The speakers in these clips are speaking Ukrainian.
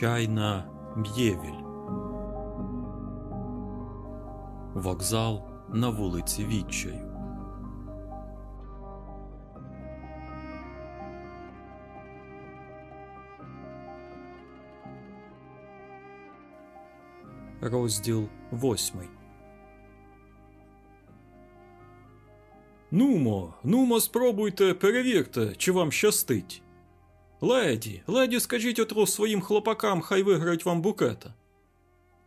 Чайна Б'євіль. Вокзал на вулиці Відчаю. Розділ восьмий. Нумо, нумо, спробуйте, перевірте, чи вам щастить. Леді, леді, скажіть отру своїм хлопакам, хай виграють вам букета.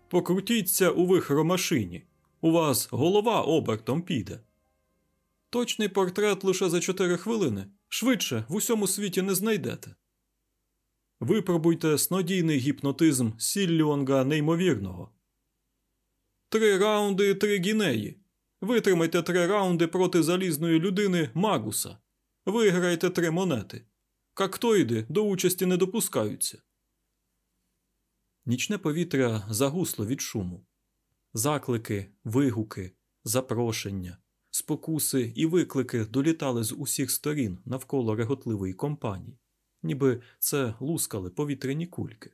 Покрутіться у вихромашині. У вас голова обертом піде. Точний портрет лише за чотири хвилини. Швидше в усьому світі не знайдете. Випробуйте снодійний гіпнотизм Сілліонга неймовірного. Три раунди, три гінеї. Витримайте три раунди проти залізної людини Магуса. Виграйте три монети. Кактоїди до участі не допускаються. Нічне повітря загусло від шуму. Заклики, вигуки, запрошення, спокуси і виклики долітали з усіх сторін навколо реготливої компанії, ніби це лускали повітряні кульки.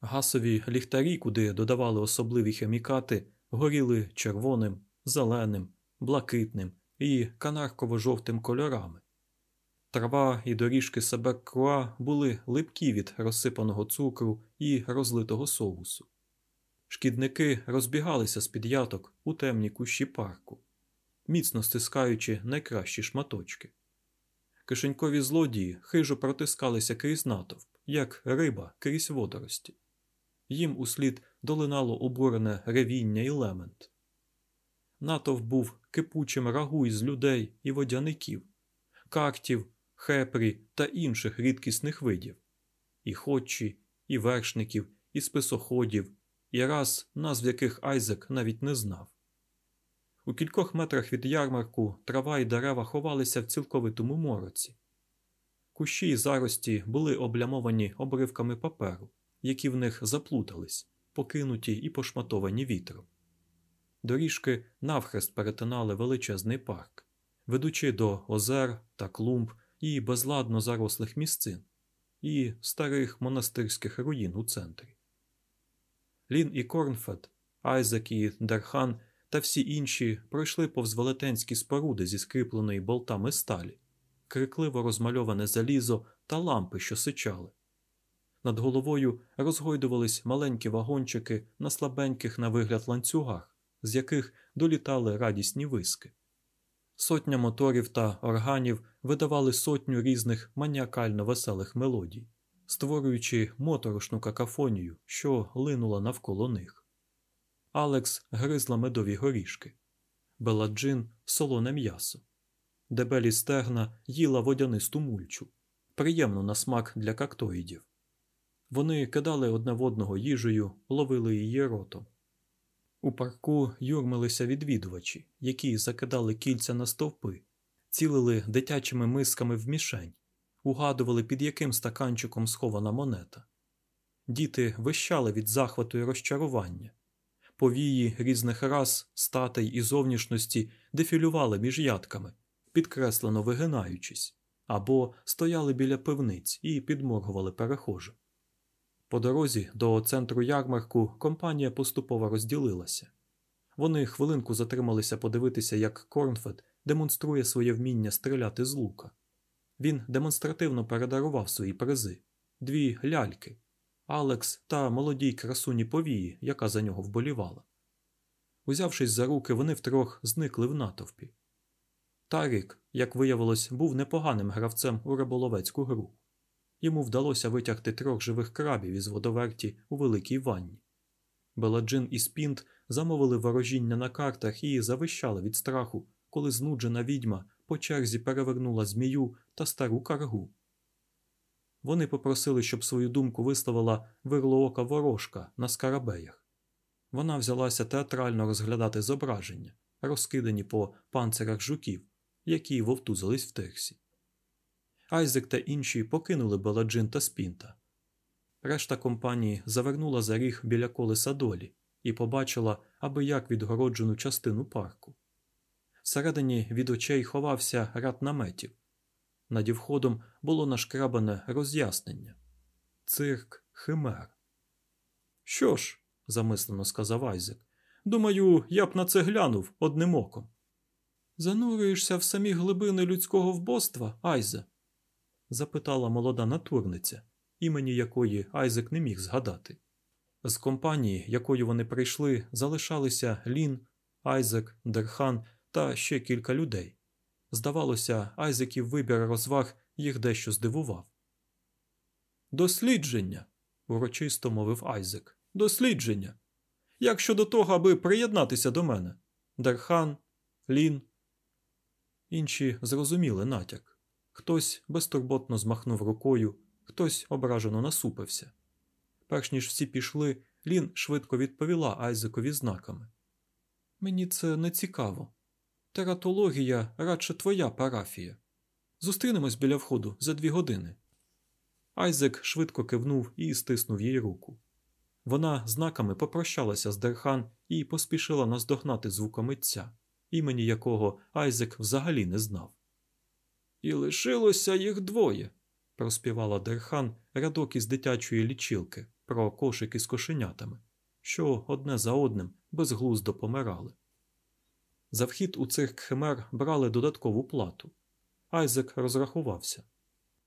Гасові ліхтарі, куди додавали особливі хімікати, горіли червоним, зеленим, блакитним і канарково-жовтим кольорами. Трава і доріжки Себек-Круа були липкі від розсипаного цукру і розлитого соусу. Шкідники розбігалися з під яток у темні кущі парку, міцно стискаючи найкращі шматочки. Кишенькові злодії хижо протискалися крізь натовп, як риба крізь водорості. Їм услід долинало обурене ревіння і лемент. Натовп був кипучим рагу із людей і водяників, кактів, хепрі та інших рідкісних видів, і ходчі, і вершників, і списоходів, і раз, назв яких Айзек навіть не знав. У кількох метрах від ярмарку трава і дерева ховалися в цілковитому мороці. Кущі й зарості були облямовані обривками паперу, які в них заплутались, покинуті і пошматовані вітром. Доріжки навхрест перетинали величезний парк, ведучи до озер та клумб і безладно зарослих місцин, і старих монастирських руїн у центрі. Лін і Корнфет, Айзек і Дерхан та всі інші пройшли повз велетенські споруди зі скріпленої болтами сталі, крикливо розмальоване залізо та лампи, що сичали. Над головою розгойдувались маленькі вагончики на слабеньких на вигляд ланцюгах, з яких долітали радісні виски. Сотня моторів та органів видавали сотню різних маніакально веселих мелодій, створюючи моторошну какафонію, що линула навколо них. Алекс гризла медові горішки, Беладжин солоне м'ясо, дебелі стегна їла водянисту мульчу, приємну на смак для кактоїдів. Вони кидали одне в одного їжею, ловили її ротом. У парку юрмилися відвідувачі, які закидали кільця на стовпи, цілили дитячими мисками в мішень, угадували, під яким стаканчиком схована монета. Діти вищали від захвату і розчарування. Повії різних рас, статей і зовнішності дефілювали між ядками, підкреслено вигинаючись, або стояли біля пивниць і підморгували перехожим. По дорозі до центру ярмарку компанія поступово розділилася. Вони хвилинку затрималися подивитися, як Корнфет демонструє своє вміння стріляти з лука. Він демонстративно передарував свої призи дві ляльки Алекс та молодій красуні повії, яка за нього вболівала. Узявшись за руки, вони втрьох зникли в натовпі. Тарік, як виявилось, був непоганим гравцем у риболовецьку гру. Йому вдалося витягти трьох живих крабів із водоверті у великій ванні. Беладжин і Спінт замовили ворожіння на картах і завищали від страху, коли знуджена відьма по черзі перевернула змію та стару каргу. Вони попросили, щоб свою думку висловила вирлоока ворожка на скарабеях. Вона взялася театрально розглядати зображення, розкидані по панцирах жуків, які вовтузились в тирсі. Айзек та інші покинули Беладжин та Спінта. Решта компанії завернула за ріг біля колеса долі і побачила аби як відгороджену частину парку. Всередині від очей ховався ряд наметів. Над входом було нашкрабане роз'яснення цирк химер, Що ж, замислено сказав Айзек, думаю, я б на це глянув одним оком. Занурюєшся в самі глибини людського вбоства, Айзе? Запитала молода натурниця, імені якої Айзек не міг згадати. З компанії, якою вони прийшли, залишалися Лін, Айзек, Дерхан та ще кілька людей. Здавалося, Айзеків вибір розваг їх дещо здивував. Дослідження, урочисто мовив Айзек. Дослідження. Як щодо того, аби приєднатися до мене? Дерхан, Лін. Інші зрозуміли натяк. Хтось безтурботно змахнув рукою, хтось ображено насупився. Перш ніж всі пішли, Лін швидко відповіла Айзекові знаками. Мені це не цікаво. Тератологія радше твоя парафія. Зустрінемось біля входу за дві години. Айзек швидко кивнув і стиснув їй руку. Вона знаками попрощалася з Дерхан і поспішила наздогнати звукомитця, імені якого Айзек взагалі не знав. І лишилося їх двоє, проспівала Дерхан рядок із дитячої лічилки про кошики з кошенятами, що одне за одним безглуздо помирали. За вхід у цих химер брали додаткову плату. Айзек розрахувався.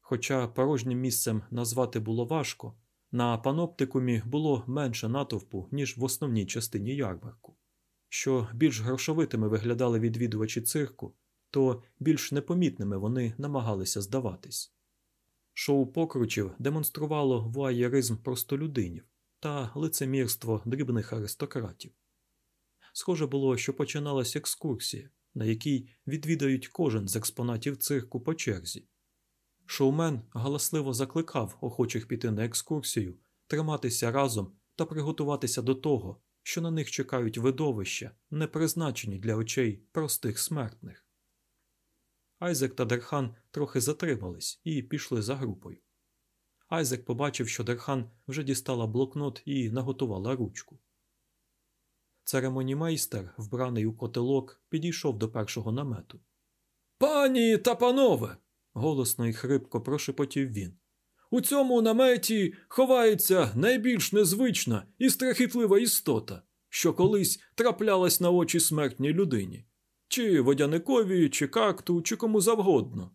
Хоча порожнім місцем назвати було важко, на паноптикумі було менше натовпу, ніж в основній частині ярмарку. Що більш грошовитими виглядали відвідувачі цирку, то більш непомітними вони намагалися здаватись. Шоу покручів демонструвало вуаєризм простолюдинів та лицемірство дрібних аристократів. Схоже було, що починалась екскурсія, на якій відвідають кожен з експонатів цирку по черзі. Шоумен галасливо закликав охочих піти на екскурсію, триматися разом та приготуватися до того, що на них чекають видовища, не призначені для очей простих смертних. Айзек та Дерхан трохи затримались і пішли за групою. Айзек побачив, що Дерхан вже дістала блокнот і наготувала ручку. Церемонімейстер, вбраний у котелок, підійшов до першого намету. Пані та панове. голосно і хрипко прошепотів він. У цьому наметі ховається найбільш незвична і страхітлива істота, що колись траплялась на очі смертній людині, чи водяникові, чи какту, чи кому завгодно,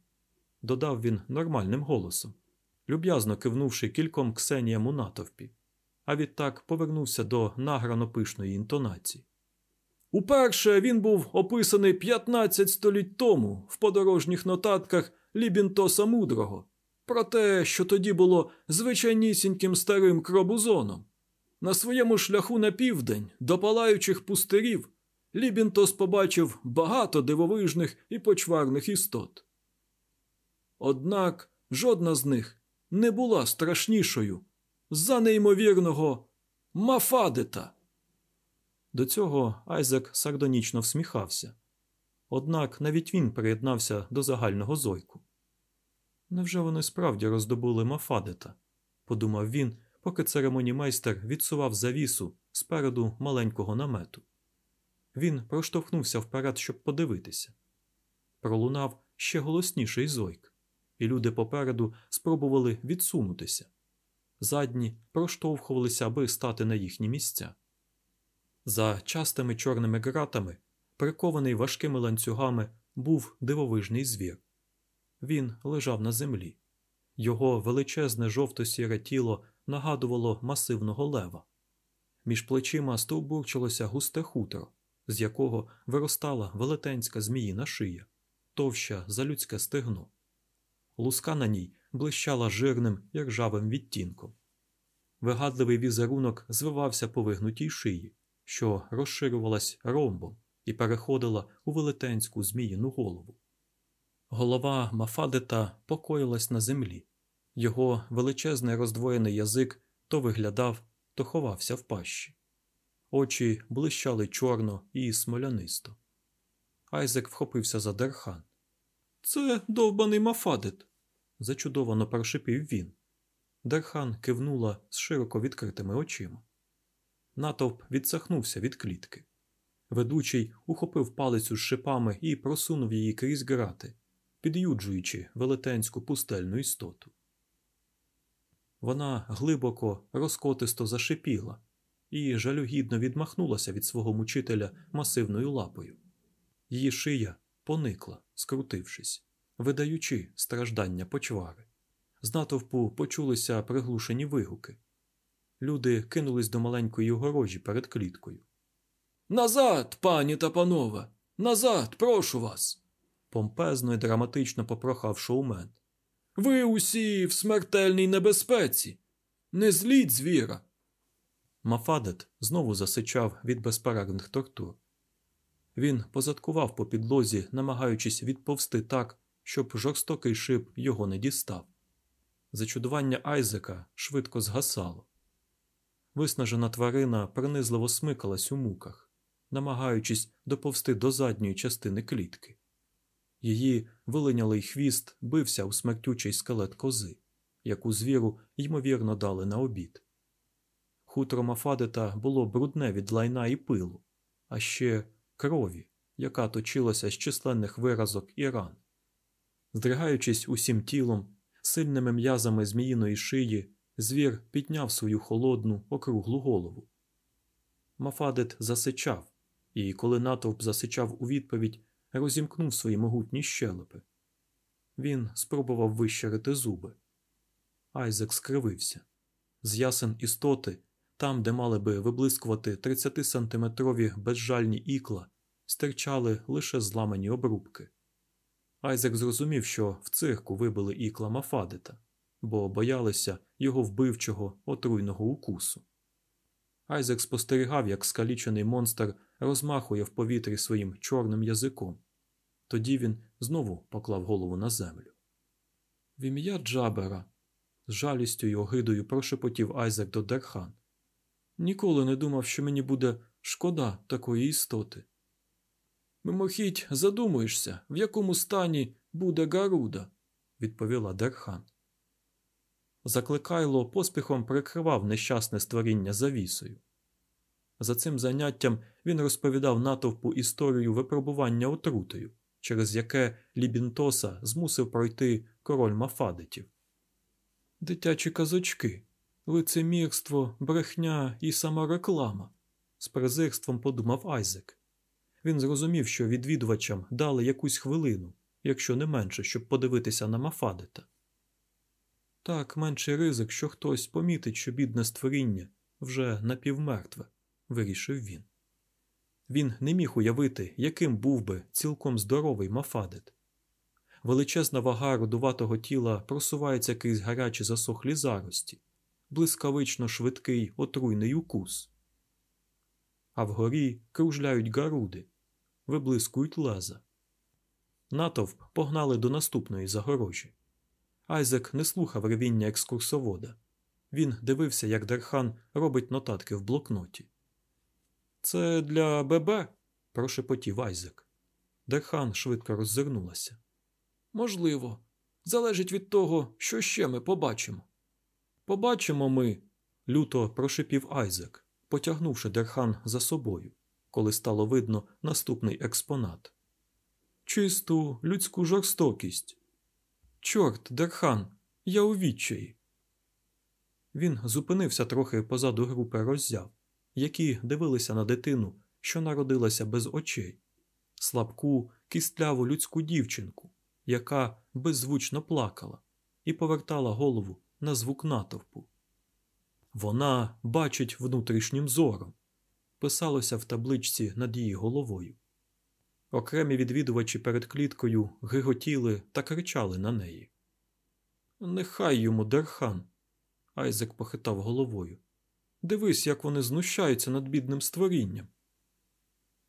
додав він нормальним голосом, люб'язно кивнувши кільком ксеніям у натовпі а відтак повернувся до награнопишної інтонації. Уперше він був описаний 15 століть тому в подорожніх нотатках Лібінтоса Мудрого, про те, що тоді було звичайнісіньким старим кробузоном. На своєму шляху на південь до палаючих пустирів Лібінтос побачив багато дивовижних і почварних істот. Однак жодна з них не була страшнішою за неймовірного Мафадета. До цього Айзек сардонічно всміхався. Однак навіть він приєднався до загального зойку. Невже вони справді роздобули Мафадета? подумав він, поки церемонімейстер відсував завісу спереду маленького намету. Він проштовхнувся вперед, щоб подивитися. Пролунав ще голосніший зойк, і люди попереду спробували відсунутися задні проштовхувалися, аби стати на їхні місця. За частими чорними ґратами, прикований важкими ланцюгами, був дивовижний звір. Він лежав на землі. Його величезне жовто-сіре тіло нагадувало масивного лева. Між плечима стовбурчилося густе хутро, з якого виростала велетенська зміїна шия, товща за людське стегно. Луска на ній блищала жирним і ржавим відтінком. Вигадливий візерунок звивався по вигнутій шиї, що розширювалась ромбом і переходила у велетенську зміїну голову. Голова Мафадета покоїлась на землі, його величезний роздвоєний язик то виглядав, то ховався в пащі. Очі блищали чорно і смолянисто. Айзек вхопився за Дерхан. Це довбаний Мафадет, зачудовано прошипів він. Дерхан кивнула з широко відкритими очима. Натовп відсахнувся від клітки. Ведучий ухопив палицю з шипами і просунув її крізь грати, під'юджуючи велетенську пустельну істоту. Вона глибоко, розкотисто зашипіла, і жалюгідно відмахнулася від свого мучителя масивною лапою. Її шия поникла, скрутившись, видаючи страждання почвари. З натовпу почулися приглушені вигуки. Люди кинулись до маленької огорожі перед кліткою. Назад, пані та панове! Назад, прошу вас! помпезно і драматично попрохав шоумен. Ви усі в смертельній небезпеці. Не зліть звіра. Мафадет знову засичав від безперервних тортур. Він позадкував по підлозі, намагаючись відповсти так, щоб жорстокий шип його не дістав. Зачудування Айзека швидко згасало. Виснажена тварина принизливо смикалась у муках, намагаючись доповсти до задньої частини клітки. Її вилинялий хвіст бився у смертючий скелет кози, яку звіру ймовірно дали на обід. Хутро Мафадета було брудне від лайна і пилу, а ще крові, яка точилася з численних виразок і ран. Здригаючись усім тілом, сильними м'язами зміїної шиї, звір підняв свою холодну, округлу голову. Мафадет засичав, і коли натовп засичав у відповідь, розімкнув свої могутні щелепи. Він спробував вищерити зуби. Айзек скривився. З ясен істоти, там, де мали би виблискувати 30-сантиметрові безжальні ікла, стирчали лише зламані обрубки. Айзек зрозумів, що в цирку вибили ікла Мафадета, бо боялися його вбивчого отруйного укусу. Айзек спостерігав, як скалічений монстр розмахує в повітрі своїм чорним язиком. Тоді він знову поклав голову на землю. В ім'я Джабера, з жалістю й огидою прошепотів Айзек до Дерхан. Ніколи не думав, що мені буде шкода такої істоти. Мимохідь задумуєшся, в якому стані буде Гаруда, відповіла Дерхан. Закликайло поспіхом прикривав нещасне створіння завісою. За цим заняттям він розповідав натовпу історію випробування отрутою, через яке Лібінтоса змусив пройти король Мафадетів. Дитячі казочки, лицемірство, брехня і самореклама, з презирством подумав Айзек. Він зрозумів, що відвідувачам дали якусь хвилину, якщо не менше, щоб подивитися на Мафадета. Так, менший ризик, що хтось помітить, що бідне створіння вже напівмертве, вирішив він. Він не міг уявити, яким був би цілком здоровий Мафадет. Величезна вага родуватого тіла просувається крізь гарячі засохлі зарості, блискавично швидкий отруйний укус. А вгорі кружляють гаруди, виблискують леза. Натовп погнали до наступної загорожі. Айзек не слухав ревіння екскурсовода. Він дивився, як Дерхан робить нотатки в блокноті. Це для ББ? прошепотів Айзек. Дерхан швидко роззирнулася. Можливо, залежить від того, що ще ми побачимо. Побачимо ми, люто прошипів Айзек, потягнувши Дерхан за собою, коли стало видно наступний експонат. Чисту людську жорстокість. Чорт, Дерхан, я у відчаї. Він зупинився трохи позаду групи роззяв, які дивилися на дитину, що народилася без очей, слабку, кістляву людську дівчинку, яка беззвучно плакала і повертала голову на звук натовпу. Вона бачить внутрішнім зором, писалося в табличці над її головою. Окремі відвідувачі перед кліткою гиготіли та кричали на неї. Нехай йому Дерхан. Айзек похитав головою. Дивись, як вони знущаються над бідним створінням.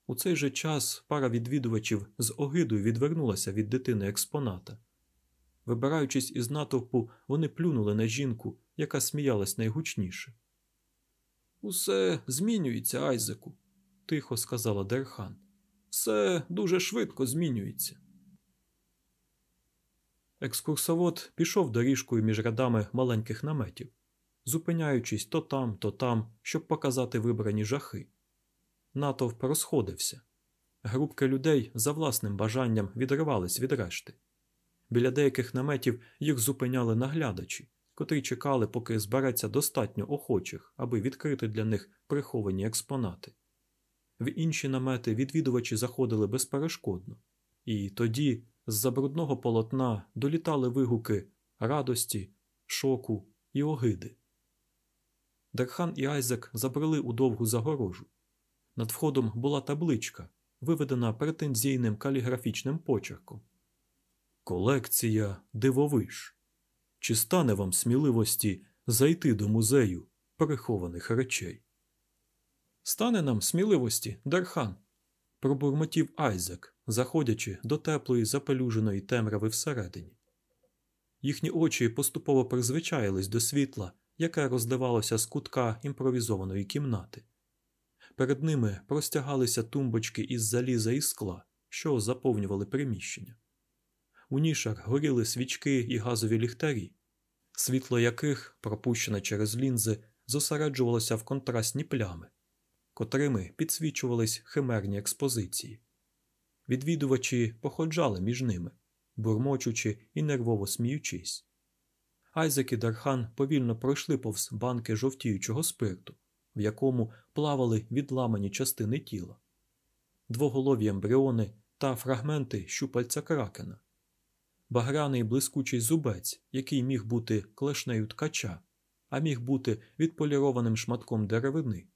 У цей же час пара відвідувачів з огидою відвернулася від дитини експоната. Вибираючись із натовпу, вони плюнули на жінку, яка сміялась найгучніше. Усе змінюється, Айзеку, тихо сказала Дерхан. Все дуже швидко змінюється. Екскурсовод пішов доріжкою між рядами маленьких наметів, зупиняючись то там, то там, щоб показати вибрані жахи. Натовп розходився. Групки людей за власним бажанням відривались від решти. Біля деяких наметів їх зупиняли наглядачі, котрі чекали, поки збереться достатньо охочих, аби відкрити для них приховані експонати. В інші намети відвідувачі заходили безперешкодно, і тоді з забрудного полотна долітали вигуки радості, шоку і огиди. Дерхан і Айзек забрели у довгу загорожу. Над входом була табличка, виведена претензійним каліграфічним почерком. Колекція дивовиж. Чи стане вам сміливості зайти до музею прихованих речей? Стане нам сміливості, Дерхан, пробурмотів Айзек, заходячи до теплої запилюженої темряви всередині. Їхні очі поступово призвичаїлись до світла, яке роздавалося з кутка імпровізованої кімнати. Перед ними простягалися тумбочки із заліза і скла, що заповнювали приміщення. У нішах горіли свічки і газові ліхтарі, світло яких, пропущене через лінзи, зосереджувалося в контрастні плями, котрими підсвічувались химерні експозиції. Відвідувачі походжали між ними, бурмочучи і нервово сміючись. Айзек і Дархан повільно пройшли повз банки жовтіючого спирту, в якому плавали відламані частини тіла, двоголові ембріони та фрагменти щупальця кракена, багряний блискучий зубець, який міг бути клешнею ткача, а міг бути відполірованим шматком деревини,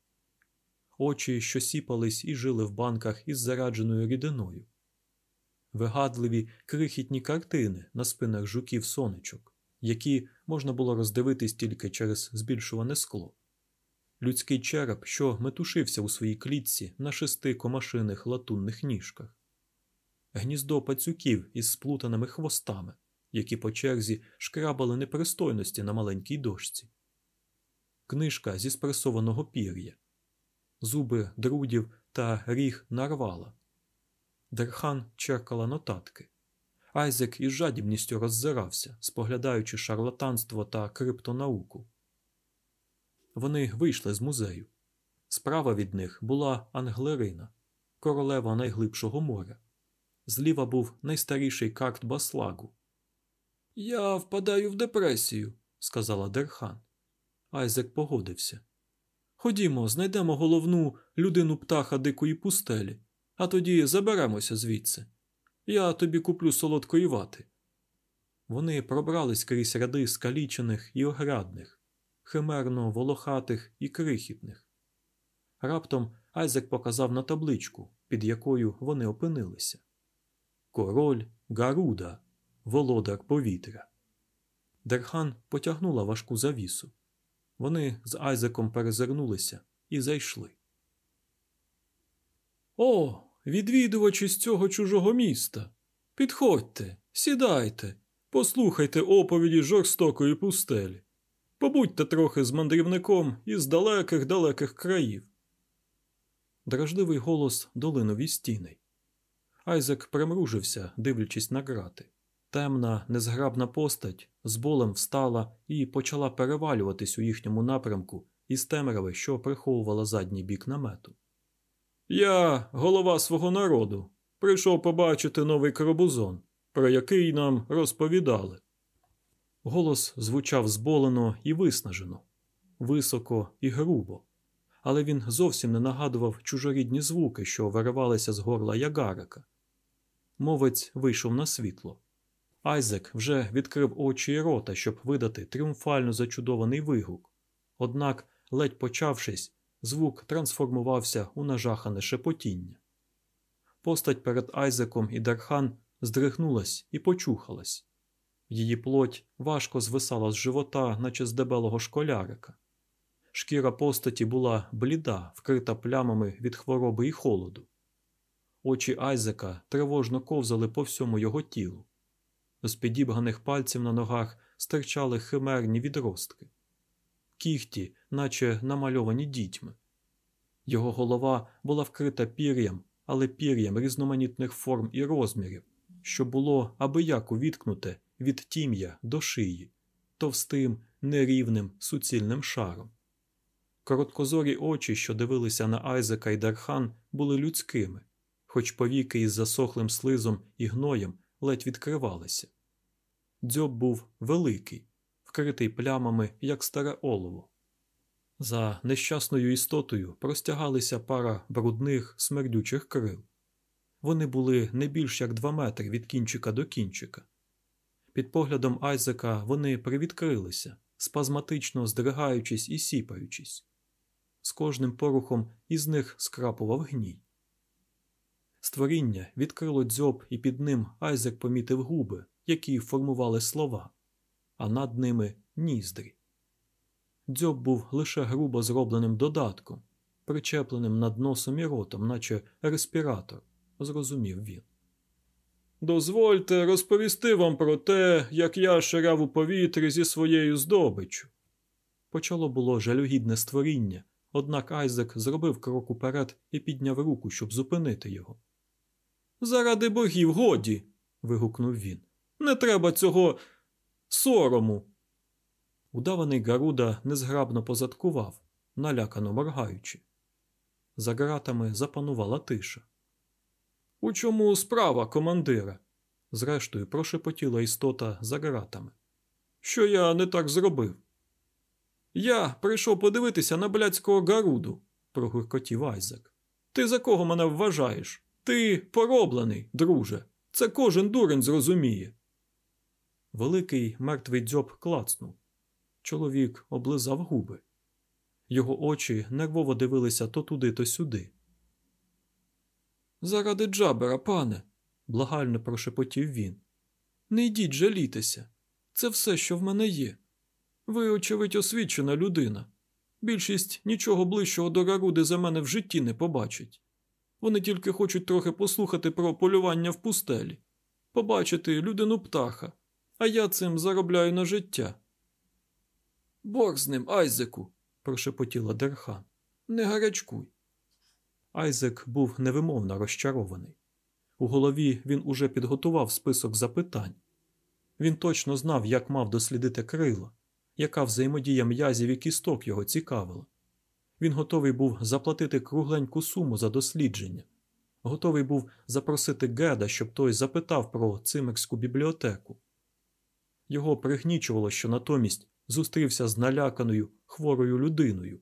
очі, що сіпались і жили в банках із зарадженою рідиною, вигадливі крихітні картини на спинах жуків сонечок, які можна було роздивитись тільки через збільшувальне скло. Людський череп, що метушився у своїй клітці на шести комашиних латунних ніжках, гніздо пацюків із сплутаними хвостами, які по черзі шкрабали непристойності на маленькій дошці, книжка зі спресованого пір'я, зуби друдів та ріг нарвала. Дерхан черкала нотатки. Айзек із жадібністю роззирався, споглядаючи шарлатанство та криптонауку. Вони вийшли з музею. Справа від них була Англерина, королева найглибшого моря. Зліва був найстаріший какт Баслагу. Я впадаю в депресію, сказала Дерхан. Айзек погодився. Ходімо, знайдемо головну людину птаха дикої пустелі, а тоді заберемося звідси. Я тобі куплю солодкої вати. Вони пробрались крізь ряди скалічених і огрядних химерно волохатих і крихітних. Раптом Айзек показав на табличку, під якою вони опинилися Король Гаруда, володар повітря. Дерхан потягнула важку завісу. Вони з Айзеком перезирнулися і зайшли. О, відвідувачі з цього чужого міста. Підходьте, сідайте, послухайте оповіді жорстокої пустелі. Побудьте трохи з мандрівником із далеких далеких країв. Дражливий голос долинув із стіни. Айзек примружився, дивлячись на грати. Темна, незграбна постать з болем встала і почала перевалюватись у їхньому напрямку із темряви, що приховувала задній бік намету. Я, голова свого народу, прийшов побачити новий карабузон, про який нам розповідали. Голос звучав зболено і виснажено, високо і грубо, але він зовсім не нагадував чужорідні звуки, що виривалися з горла ягарика. Мовець вийшов на світло. Айзек вже відкрив очі і рота, щоб видати тріумфально зачудований вигук. Однак, ледь почавшись, звук трансформувався у нажахане шепотіння. Постать перед Айзеком і Дархан здригнулась і почухалась. Її плоть важко звисала з живота, наче з дебелого школярика. Шкіра постаті була бліда, вкрита плямами від хвороби і холоду. Очі Айзека тривожно ковзали по всьому його тілу. З підібганих пальців на ногах стирчали химерні відростки, кіхті, наче намальовані дітьми. Його голова була вкрита пір'ям, але пір'ям різноманітних форм і розмірів, що було аби як увіткнуте від тім'я до шиї, товстим, нерівним суцільним шаром. Короткозорі очі, що дивилися на Айзека і Дархан, були людськими, хоч повіки із засохлим слизом і гноєм ледь відкривалися. Дзьоб був великий, вкритий плямами, як старе олово. За нещасною істотою простягалися пара брудних смердючих крил. Вони були не більш як два метри від кінчика до кінчика. Під поглядом Айзека вони привідкрилися, спазматично здригаючись і сіпаючись. З кожним порухом із них скрапував гній. Створіння відкрило дзьоб, і під ним Айзек помітив губи, які формували слова, а над ними ніздрі. Дзьоб був лише грубо зробленим додатком, причепленим над носом і ротом, наче респіратор, зрозумів він. Дозвольте розповісти вам про те, як я ширяв у повітрі зі своєю здобиччю. Почало було жалюгідне створіння, однак Айзек зробив крок уперед і підняв руку, щоб зупинити його. Заради богів, годі. вигукнув він. Не треба цього сорому. Удаваний Гаруда незграбно позадкував, налякано моргаючи. За ґратами запанувала тиша. У чому справа, командира? зрештою, прошепотіла істота за ґратами. Що я не так зробив? Я прийшов подивитися на блядського Гаруду, прогуркотів Айзек. Ти за кого мене вважаєш? Ти пороблений, друже. Це кожен дурень зрозуміє. Великий мертвий дзьоб клацнув. Чоловік облизав губи. Його очі нервово дивилися то туди, то сюди. Заради джабера, пане, благально прошепотів він. Не йдіть жалітися. Це все, що в мене є. Ви, очевидь, освічена людина. Більшість нічого ближчого до Гаруди за мене в житті не побачить. Вони тільки хочуть трохи послухати про полювання в пустелі, побачити людину птаха, а я цим заробляю на життя. Бог з ним, Айзеку, прошепотіла Дерхан. Не гарячкуй. Айзек був невимовно розчарований. У голові він уже підготував список запитань. Він точно знав, як мав дослідити крила, яка взаємодія м'язів і кісток його цікавила. Він готовий був заплатити кругленьку суму за дослідження, готовий був запросити Геда, щоб той запитав про цимерську бібліотеку. Його пригнічувало, що натомість зустрівся з наляканою хворою людиною,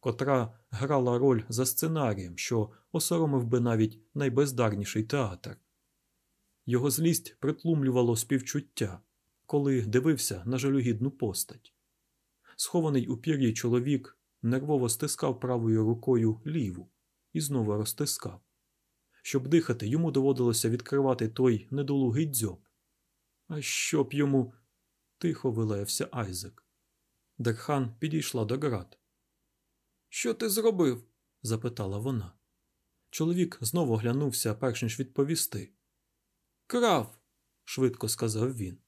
котра грала роль за сценарієм, що осоромив би навіть найбездарніший театр. Його злість притлумлювало співчуття, коли дивився на жалюгідну постать. Схований у пір'ї чоловік нервово стискав правою рукою ліву і знову розтискав. Щоб дихати, йому доводилося відкривати той недолугий дзьоб. А щоб йому. тихо вилаявся Айзек. Дерхан підійшла до ґрат. Що ти зробив? запитала вона. Чоловік знову оглянувся, перш ніж відповісти. Крав, швидко сказав він.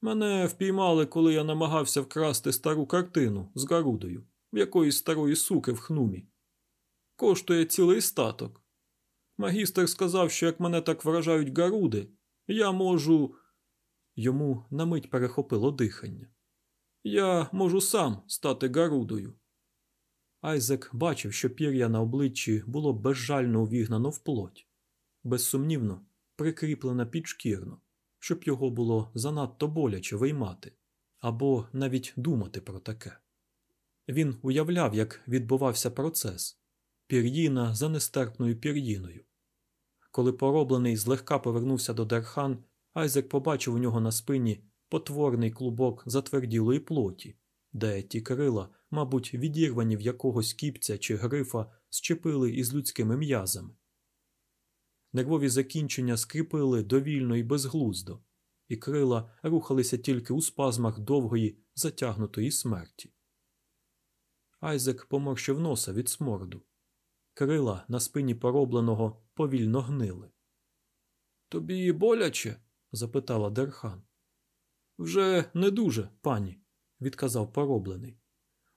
Мене впіймали, коли я намагався вкрасти стару картину з Гарудою в якоїсь старої суки в Хнумі. Коштує цілий статок. Магістр сказав, що як мене так вражають Гаруди, я можу. Йому на мить перехопило дихання. Я можу сам стати Гарудою. Айзек бачив, що пір'я на обличчі було безжально увігнано в плоть, безсумнівно, прикріплене підшкірно, щоб його було занадто боляче виймати або навіть думати про таке. Він уявляв, як відбувався процес пір'їна за нестерпною пір'їною. Коли пороблений злегка повернувся до Дерхан, Айзек побачив у нього на спині потворний клубок затверділої плоті, де ті крила, мабуть, відірвані в якогось кібця чи грифа, щепили із людськими м'язами. Нервові закінчення скріпили довільно і безглуздо, і крила рухалися тільки у спазмах довгої, затягнутої смерті. Айзек поморщив носа від сморду. Крила на спині поробленого повільно гнили. Тобі боляче? запитала Дерхан. Вже не дуже, пані, відказав пороблений.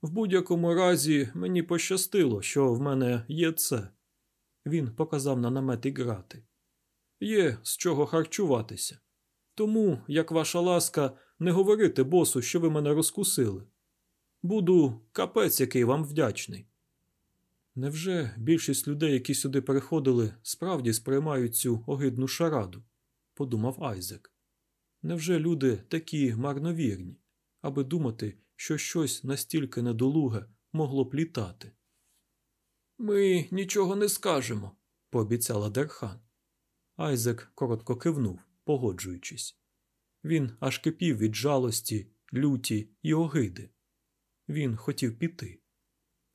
В будь-якому разі мені пощастило, що в мене є це. Він показав на намет і грати. Є з чого харчуватися. Тому, як ваша ласка, не говорите босу, що ви мене розкусили. Буду капець, який вам вдячний. Невже більшість людей, які сюди приходили, справді сприймають цю огидну шараду? подумав Айзек. Невже люди такі марновірні? аби думати, що щось настільки недолуге могло б літати. Ми нічого не скажемо, пообіцяла Дерхан. Айзек коротко кивнув, погоджуючись. Він аж кипів від жалості, люті і огиди. Він хотів піти.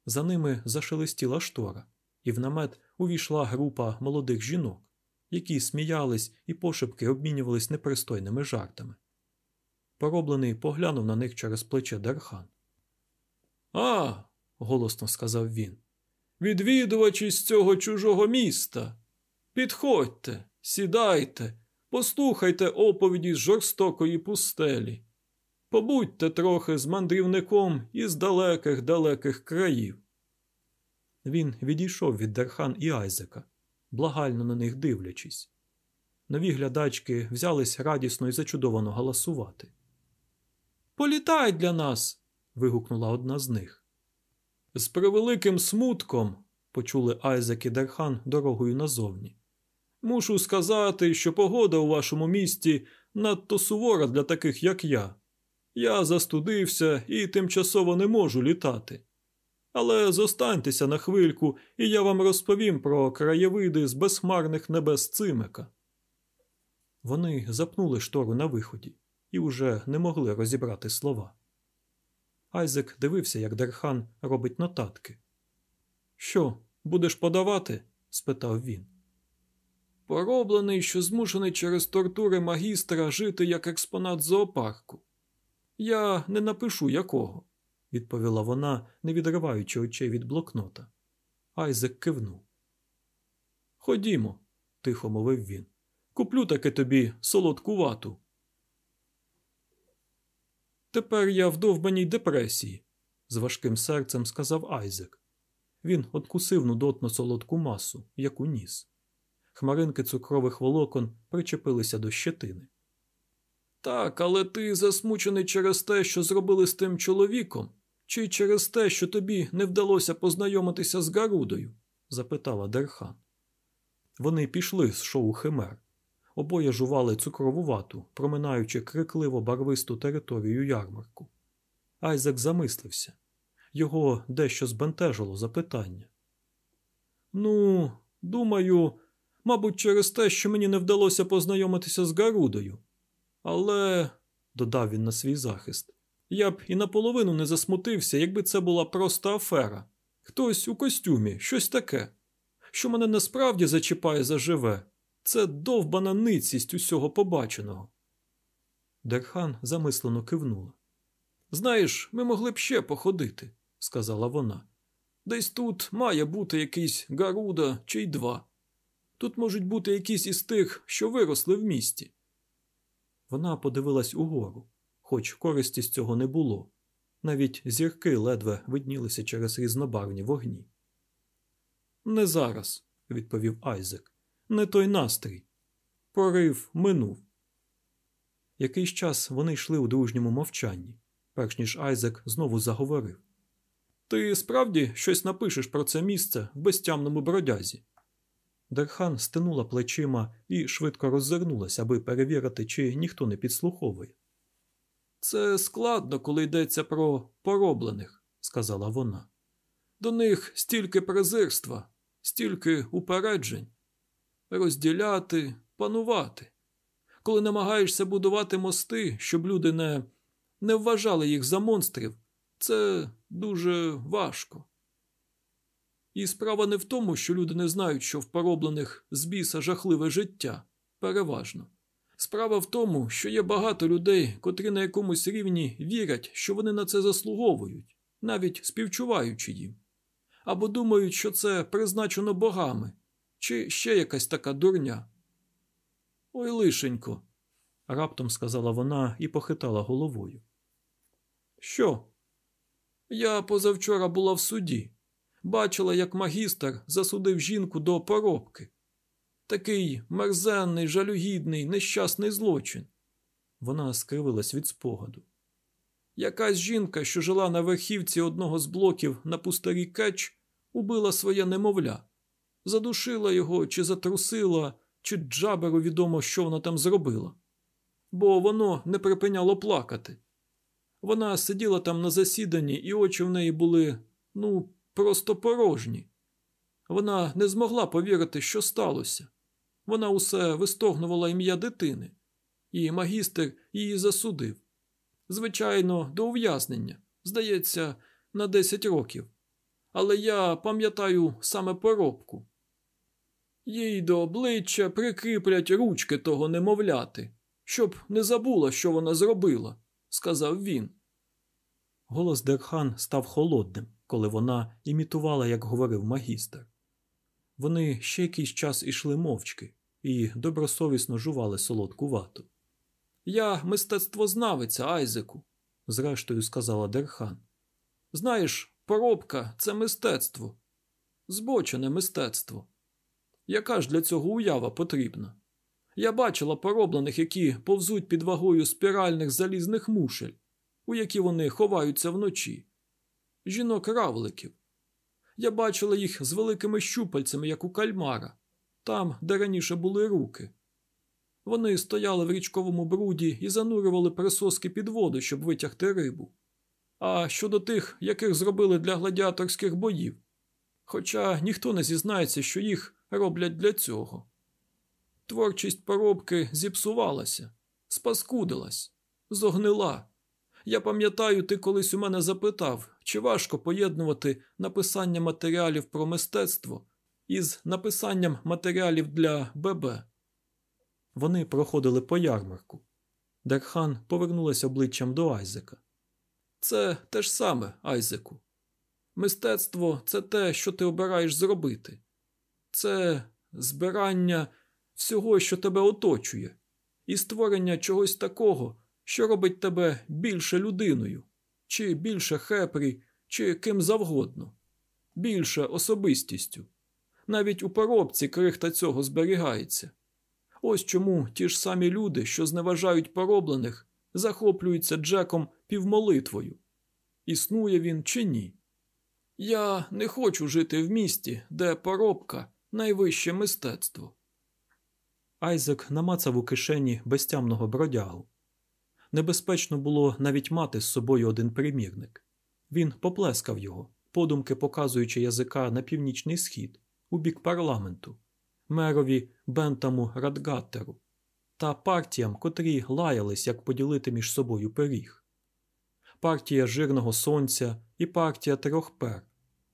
За ними зашелестіла штора, і в намет увійшла група молодих жінок, які сміялись і пошепки обмінювались непристойними жартами. Пороблений поглянув на них через плече Дерхан. А, голосно сказав він. Відвідувачі з цього чужого міста. Підходьте, сідайте, послухайте оповіді з жорстокої пустелі. Побудьте трохи з мандрівником із далеких далеких країв. Він відійшов від Дерхан і Айзека, благально на них дивлячись. Нові глядачки взялись радісно і зачудовано галасувати. Політай для нас. вигукнула одна з них. З превеликим смутком, почули Айзек і Дерхан дорогою назовні. Мушу сказати, що погода у вашому місті надто сувора для таких, як я. Я застудився і тимчасово не можу літати. Але зостаньтеся на хвильку, і я вам розповім про краєвиди з безхмарних небес Цимека. Вони запнули штору на виході і уже не могли розібрати слова. Айзек дивився, як Дерхан робить нотатки. Що, будеш подавати? спитав він. Пороблений, що змушений через тортури магістра жити як експонат зоопарку. Я не напишу якого, відповіла вона, не відриваючи очей від блокнота. Айзек кивнув. Ходімо, тихо мовив він. Куплю таки тобі солодку вату. Тепер я в довбаній депресії, з важким серцем сказав Айзек. Він відкусив нудотно солодку масу, яку ніс. Хмаринки цукрових волокон причепилися до щетини. Так, але ти засмучений через те, що зробили з тим чоловіком, чи через те, що тобі не вдалося познайомитися з Гарудою? запитала Дерхан. Вони пішли з шоу Химер. Обоє жували цукрову вату, проминаючи крикливо барвисту територію ярмарку. Айзек замислився. Його дещо збентежило запитання. Ну, думаю, мабуть, через те, що мені не вдалося познайомитися з Гарудою. Але, додав він на свій захист, я б і наполовину не засмутився, якби це була проста афера. Хтось у костюмі, щось таке, що мене насправді зачіпає за живе. Це довбана ницість усього побаченого. Дерхан замислено кивнула. Знаєш, ми могли б ще походити, сказала вона. Десь тут має бути якийсь Гаруда чи й два. Тут можуть бути якісь із тих, що виросли в місті. Вона подивилась угору, хоч користі з цього не було. Навіть зірки ледве виднілися через різнобарвні вогні. Не зараз, відповів Айзек не той настрій. Порив минув. Якийсь час вони йшли у дружньому мовчанні, перш ніж Айзек знову заговорив. Ти справді щось напишеш про це місце в безтямному бродязі? Дерхан стенула плечима і швидко роззирнулася, аби перевірити, чи ніхто не підслуховує. Це складно, коли йдеться про пороблених, сказала вона. До них стільки презирства, стільки упереджень розділяти, панувати. Коли намагаєшся будувати мости, щоб люди не, не вважали їх за монстрів, це дуже важко. І справа не в тому, що люди не знають, що в пороблених з біса жахливе життя, переважно. Справа в тому, що є багато людей, котрі на якомусь рівні вірять, що вони на це заслуговують, навіть співчуваючи їм, або думають, що це призначено богами, чи ще якась така дурня? Ой, лишенько, раптом сказала вона і похитала головою. Що? Я позавчора була в суді, бачила, як магістр засудив жінку до поробки. Такий мерзенний, жалюгідний, нещасний злочин. Вона скривилась від спогаду. Якась жінка, що жила на верхівці одного з блоків на пустарі Кетч, убила своє немовля задушила його, чи затрусила, чи джаберу відомо, що вона там зробила, бо воно не припиняло плакати. Вона сиділа там на засіданні, і очі в неї були, ну, просто порожні. Вона не змогла повірити, що сталося. Вона усе вистогнувала ім'я дитини, і магістр її засудив. Звичайно, до ув'язнення, здається, на 10 років. Але я пам'ятаю саме поробку. Їй до обличчя прикріплять ручки того немовляти, щоб не забула, що вона зробила, сказав він. Голос Дерхан став холодним, коли вона імітувала, як говорив магістр. Вони ще якийсь час ішли мовчки і добросовісно жували солодку вату. Я мистецтвознавиця, Айзеку, зрештою сказала Дерхан. Знаєш, поробка це мистецтво, збочене мистецтво. Яка ж для цього уява потрібна? Я бачила пороблених, які повзуть під вагою спіральних залізних мушель, у які вони ховаються вночі, жінок равликів. Я бачила їх з великими щупальцями, як у кальмара, там, де раніше були руки. Вони стояли в річковому бруді і занурювали присоски під воду, щоб витягти рибу. А щодо тих, яких зробили для гладіаторських боїв. Хоча ніхто не зізнається, що їх роблять для цього. Творчість поробки зіпсувалася, спаскудилась, зогнила. Я пам'ятаю, ти колись у мене запитав, чи важко поєднувати написання матеріалів про мистецтво із написанням матеріалів для ББ. Вони проходили по ярмарку. Дерхан повернулася обличчям до Айзека. Це те ж саме, Айзеку. Мистецтво це те, що ти обираєш зробити. Це збирання всього, що тебе оточує, і створення чогось такого, що робить тебе більше людиною, чи більше хепрі, чи ким завгодно, більше особистістю. Навіть у поробці крихта цього зберігається. Ось чому ті ж самі люди, що зневажають пороблених, захоплюються Джеком півмолитвою. Існує він чи ні? Я не хочу жити в місті, де поробка найвище мистецтво. Айзек намацав у кишені безтямного бродягу. Небезпечно було навіть мати з собою один примірник. Він поплескав його, подумки показуючи язика на північний схід, у бік парламенту, мерові Бентаму Радгаттеру та партіям, котрі лаялись, як поділити між собою пиріг. Партія жирного сонця і партія трьох пер,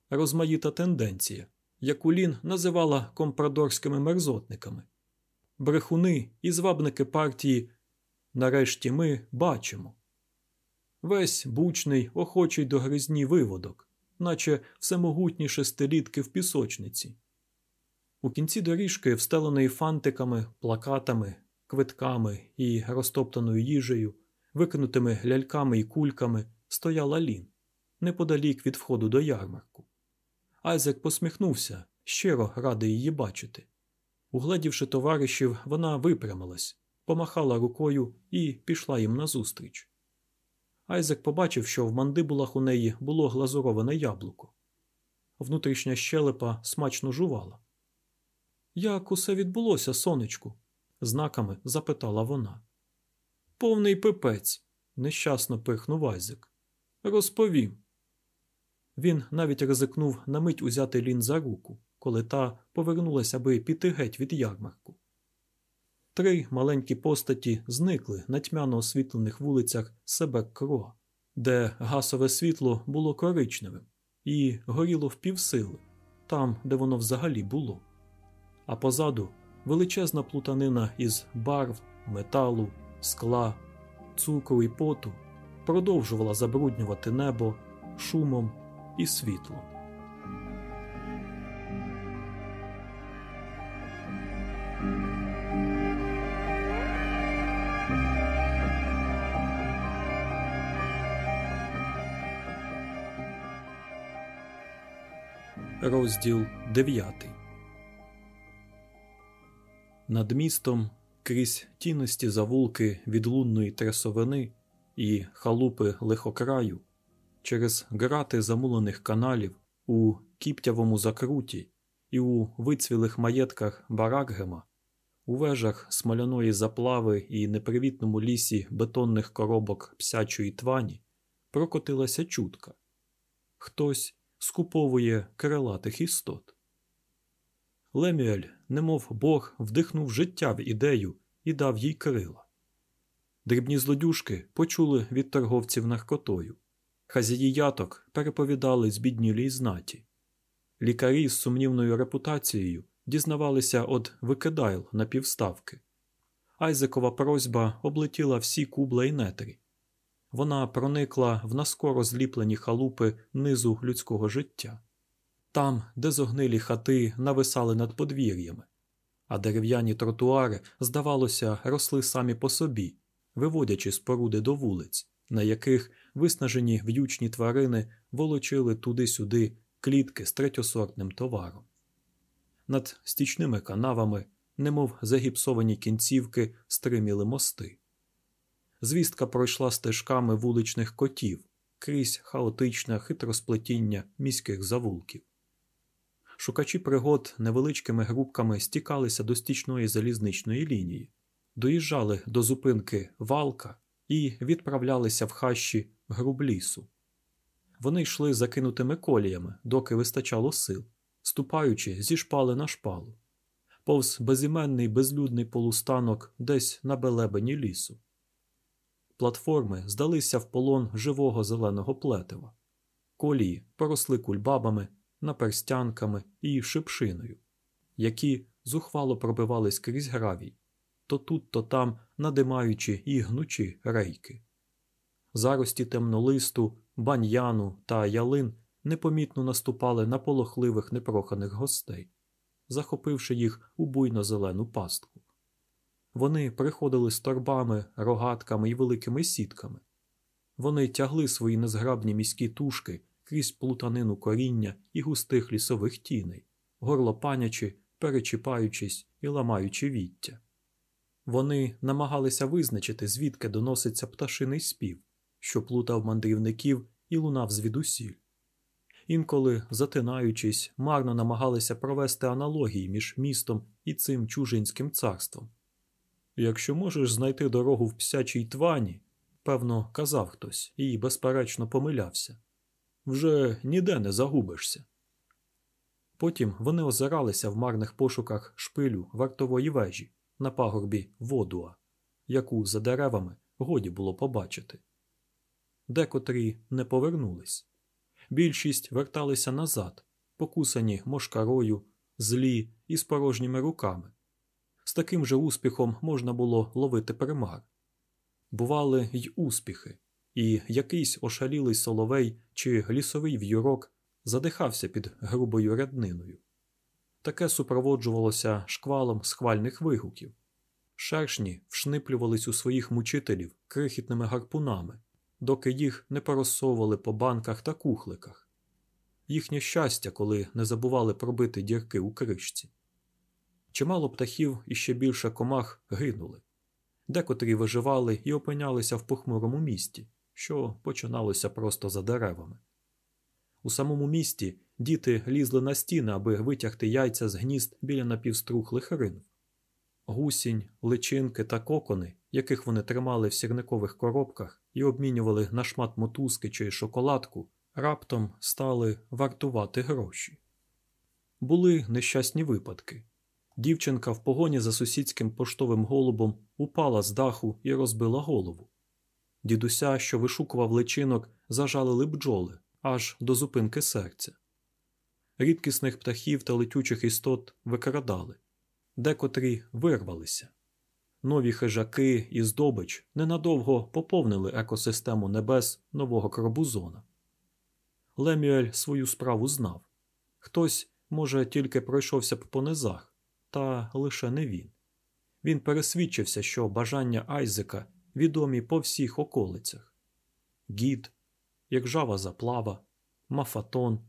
розмаїта тенденція, яку Лін називала компрадорськими мерзотниками. Брехуни і звабники партії нарешті ми бачимо. Весь бучний, охочий до гризні виводок, наче всемогутні шестилітки в пісочниці. У кінці доріжки, встеленої фантиками, плакатами, квитками і розтоптаною їжею, викинутими ляльками і кульками, стояла Лін, неподалік від входу до ярмарку. Айзек посміхнувся, щиро радий її бачити. Угледівши товаришів, вона випрямилась, помахала рукою і пішла їм назустріч. Айзек побачив, що в мандибулах у неї було глазуроване яблуко. Внутрішня щелепа смачно жувала. Як усе відбулося, сонечку? знаками запитала вона. Повний пипець, нещасно пихнув Айзек. Розповім. Він навіть ризикнув на мить узяти Лін за руку, коли та повернулася, аби піти геть від ярмарку. Три маленькі постаті зникли на тьмяно освітлених вулицях Себек Кро, де гасове світло було коричневим і горіло впівсили, там, де воно взагалі було. А позаду величезна плутанина із барв, металу, скла, цукру і поту продовжувала забруднювати небо шумом і світлом. Розділ 9 Над містом крізь тіності завулки відлунної тресовини і халупи лихокраю, через грати замулених каналів у кіптявому закруті і у вицвілих маєтках Баракгема, у вежах смоляної заплави і непривітному лісі бетонних коробок псячої твані прокотилася чутка. Хтось скуповує крилатих істот. Лемюель, немов Бог, вдихнув життя в ідею і дав їй крила. Дрібні злодюшки почули від торговців наркотою. Хазяї яток переповідали збіднілій знаті. Лікарі з сумнівною репутацією дізнавалися од викидайл на півставки. Айзекова просьба облетіла всі кубла й нетрі. Вона проникла в наскоро зліплені халупи низу людського життя, там, де зогнилі хати нависали над подвір'ями, а дерев'яні тротуари, здавалося, росли самі по собі, виводячи споруди до вулиць, на яких виснажені в'ючні тварини волочили туди-сюди клітки з третьосортним товаром. Над стічними канавами, немов загіпсовані кінцівки, стриміли мости. Звістка пройшла стежками вуличних котів крізь хаотичне хитросплетіння міських завулків. Шукачі пригод невеличкими групками стікалися до стічної залізничної лінії, доїжджали до зупинки валка і відправлялися в хащі груб лісу. Вони йшли закинутими коліями, доки вистачало сил, ступаючи зі шпали на шпалу, повз безіменний безлюдний полустанок десь на белебені лісу. Платформи здалися в полон живого зеленого плетива, колії поросли кульбабами, наперстянками і шипшиною, які зухвало пробивались крізь гравій, то тут, то там надимаючи і гнучі рейки. Зарості темнолисту, баньяну та ялин непомітно наступали на полохливих непроханих гостей, захопивши їх у буйно зелену пастку. Вони приходили з торбами, рогатками і великими сітками. Вони тягли свої незграбні міські тушки крізь плутанину коріння і густих лісових тіней, горлопанячи, перечіпаючись і ламаючи віття. Вони намагалися визначити, звідки доноситься пташиний спів, що плутав мандрівників і лунав звідусіль. Інколи, затинаючись, марно намагалися провести аналогії між містом і цим чужинським царством. Якщо можеш знайти дорогу в псячій твані, певно, казав хтось і, безперечно, помилявся вже ніде не загубишся. Потім вони озиралися в марних пошуках шпилю вартової вежі на пагорбі Водуа, яку за деревами годі було побачити. Декотрі не повернулись. Більшість верталися назад, покусані мошкарою, злі і з порожніми руками. З таким же успіхом можна було ловити примар. Бували й успіхи, і якийсь ошалілий соловей чи лісовий в'юрок задихався під грубою рядниною. Таке супроводжувалося шквалом схвальних вигуків. Шершні вшниплювались у своїх мучителів крихітними гарпунами, доки їх не порозсовували по банках та кухликах. Їхнє щастя, коли не забували пробити дірки у кришці. Чимало птахів і ще більше комах гинули, декотрі виживали і опинялися в похмурому місті, що починалося просто за деревами. У самому місті діти лізли на стіни, аби витягти яйця з гнізд біля напівструхлих ринв. Гусінь, личинки та кокони, яких вони тримали в сірникових коробках і обмінювали на шмат мотузки чи шоколадку, раптом стали вартувати гроші. Були нещасні випадки. Дівчинка в погоні за сусідським поштовим голубом упала з даху і розбила голову. Дідуся, що вишукував личинок, зажалили бджоли аж до зупинки серця. Рідкісних птахів та летючих істот викрадали, декотрі вирвалися. Нові хижаки і здобич ненадовго поповнили екосистему небес нового Крабузона. Лемюель свою справу знав хтось, може, тільки пройшовся б по низах, та лише не він. Він пересвідчився, що бажання Айзека відомі по всіх околицях гід, як жава заплава, мафатон,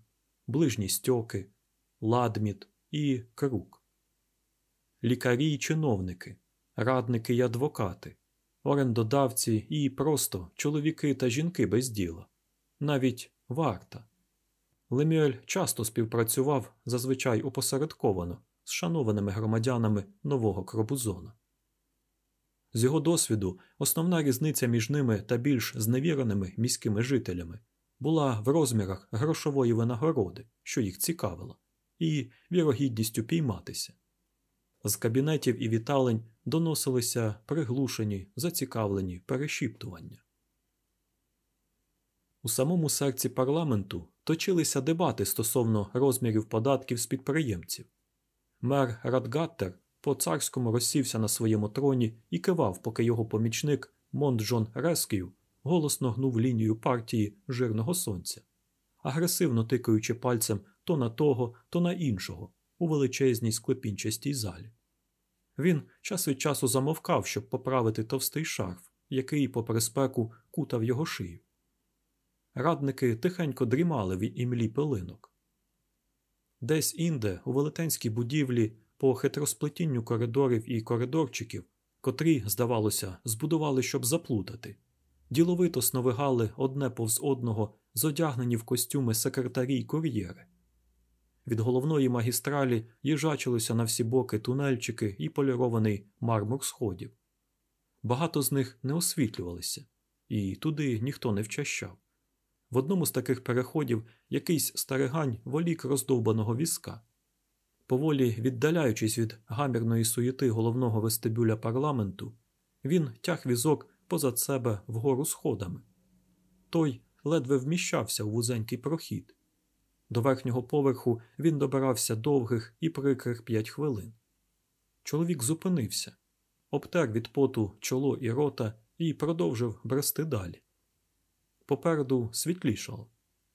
ближні стьоки, ладміт і крук. Лікарі й чиновники, радники й адвокати, орендодавці і просто чоловіки та жінки без діла, навіть варта. Лемюель часто співпрацював зазвичай опосередковано з шанованими громадянами нового Кробузона. З його досвіду, основна різниця між ними та більш зневіреними міськими жителями була в розмірах грошової винагороди, що їх цікавило, і вірогідністю пійматися. З кабінетів і віталень доносилися приглушені, зацікавлені перешіптування. У самому серці парламенту точилися дебати стосовно розмірів податків з підприємців. Мер Радгаттер по царському розсівся на своєму троні і кивав, поки його помічник Монт Джон Ресків голосно гнув лінію партії жирного сонця, агресивно тикаючи пальцем то на того, то на іншого у величезній склепінчастій залі. Він час від часу замовкав, щоб поправити товстий шарф, який, попри спеку, кутав його шию. Радники тихенько дрімали в імлі пилинок. Десь інде, у велетенській будівлі, по хитросплетінню коридорів і коридорчиків, котрі, здавалося, збудували, щоб заплутати, діловито сновигали одне повз одного, зодягнені в костюми секретарі й кур'єри. Від головної магістралі їжачилися на всі боки тунельчики і полірований мармур сходів. Багато з них не освітлювалися, і туди ніхто не вчащав. В одному з таких переходів якийсь старигань волік роздовбаного візка. Поволі віддаляючись від гамірної суєти головного вестибюля парламенту, він тяг візок позад себе вгору сходами. Той ледве вміщався у вузенький прохід. До верхнього поверху він добирався довгих і прикрих п'ять хвилин. Чоловік зупинився, обтер від поту чоло і рота і продовжив брести далі. Попереду світлішало.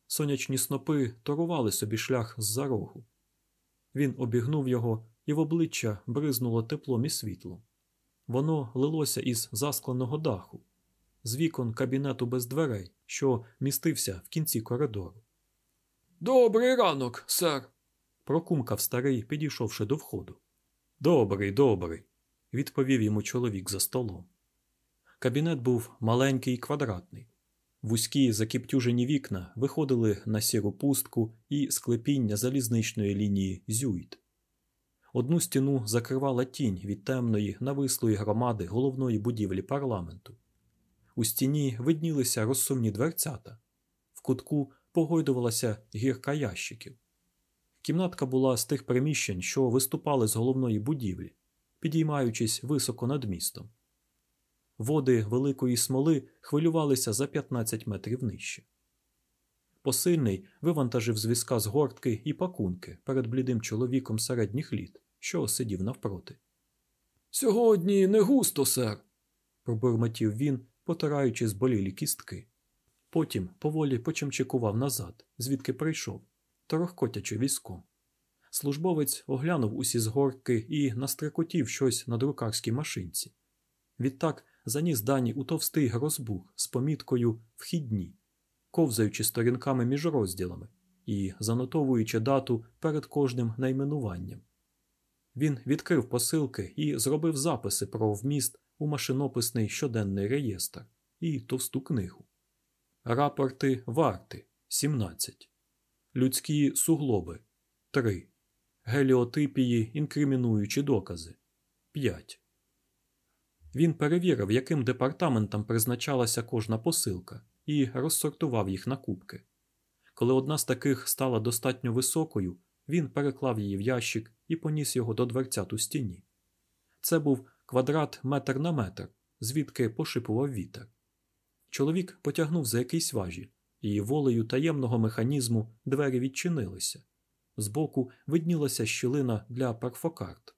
Сонячні снопи торували собі шлях з-за рогу. Він обігнув його, і в обличчя бризнуло теплом і світлом. Воно лилося із заскленого даху, з вікон кабінету без дверей, що містився в кінці коридору. Добрий ранок, сер. прокумкав старий, підійшовши до входу. Добрий, добрий, відповів йому чоловік за столом. Кабінет був маленький і квадратний. Вузькі закіптюжені вікна виходили на сіру пустку і склепіння залізничної лінії Зюйт. Одну стіну закривала тінь від темної, навислої громади головної будівлі парламенту. У стіні виднілися розсумні дверцята. В кутку погойдувалася гірка ящиків. Кімнатка була з тих приміщень, що виступали з головної будівлі, підіймаючись високо над містом. Води великої смоли хвилювалися за 15 метрів нижче. Посильний вивантажив з візка з гортки і пакунки перед блідим чоловіком середніх літ, що сидів навпроти. Сьогодні не густо, сер, пробурмотів він, потираючи зболілі кістки. Потім поволі почимчикував назад, звідки прийшов, торохкотячи візком. Службовець оглянув усі згортки і настрекотів щось на друкарській машинці. Відтак заніс дані у товстий грозбух з поміткою Вхідні, ковзаючи сторінками між розділами і занотовуючи дату перед кожним найменуванням. Він відкрив посилки і зробив записи про вміст у машинописний щоденний реєстр і товсту книгу. Рапорти варти 17. Людські суглоби 3. Геліотипії, інкримінуючі докази 5. Він перевірив, яким департаментам призначалася кожна посилка, і розсортував їх на кубки. Коли одна з таких стала достатньо високою, він переклав її в ящик і поніс його до дверцят у стіні. Це був квадрат метр на метр, звідки пошипував вітер. Чоловік потягнув за якийсь важіль, і волею таємного механізму двері відчинилися. Збоку виднілася щілина для парфокарт.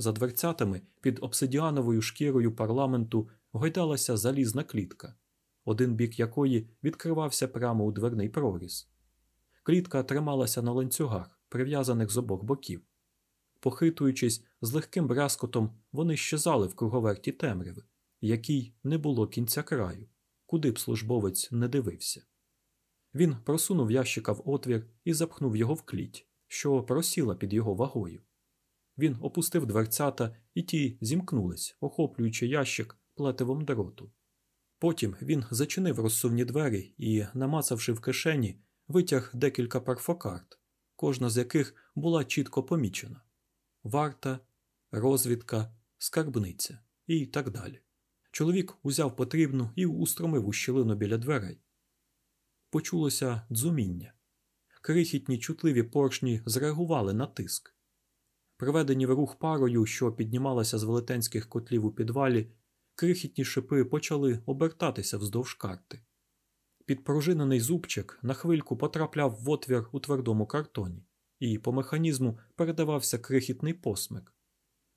За дверцятами під обсидіановою шкірою парламенту гойдалася залізна клітка, один бік якої відкривався прямо у дверний проріз. Клітка трималася на ланцюгах, прив'язаних з обох боків. Похитуючись з легким брязкотом, вони щезали в круговерті темряви, якій не було кінця краю, куди б службовець не дивився. Він просунув ящика в отвір і запхнув його в кліть, що просіла під його вагою. Він опустив дверцята, і ті зімкнулись, охоплюючи ящик плетивом дроту. Потім він зачинив розсувні двері і, намацавши в кишені, витяг декілька парфокарт, кожна з яких була чітко помічена варта, розвідка, скарбниця і так далі. Чоловік узяв потрібну і устромив у щілину біля дверей. Почулося дзуміння. Крихітні чутливі поршні зреагували на тиск. Приведені в рух парою, що піднімалася з велетенських котлів у підвалі, крихітні шипи почали обертатися вздовж карти. Підпружинений зубчик на хвильку потрапляв в отвір у твердому картоні, і по механізму передавався крихітний посмик.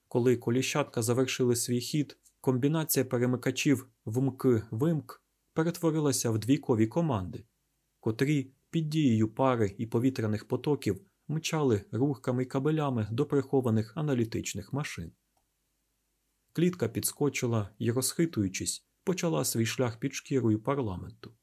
Коли коліщатка завершили свій хід, комбінація перемикачів вмк-вимк перетворилася в двійкові команди, котрі під дією пари і повітряних потоків мчали рухками й кабелями до прихованих аналітичних машин. Клітка підскочила і, розхитуючись, почала свій шлях під шкірою парламенту.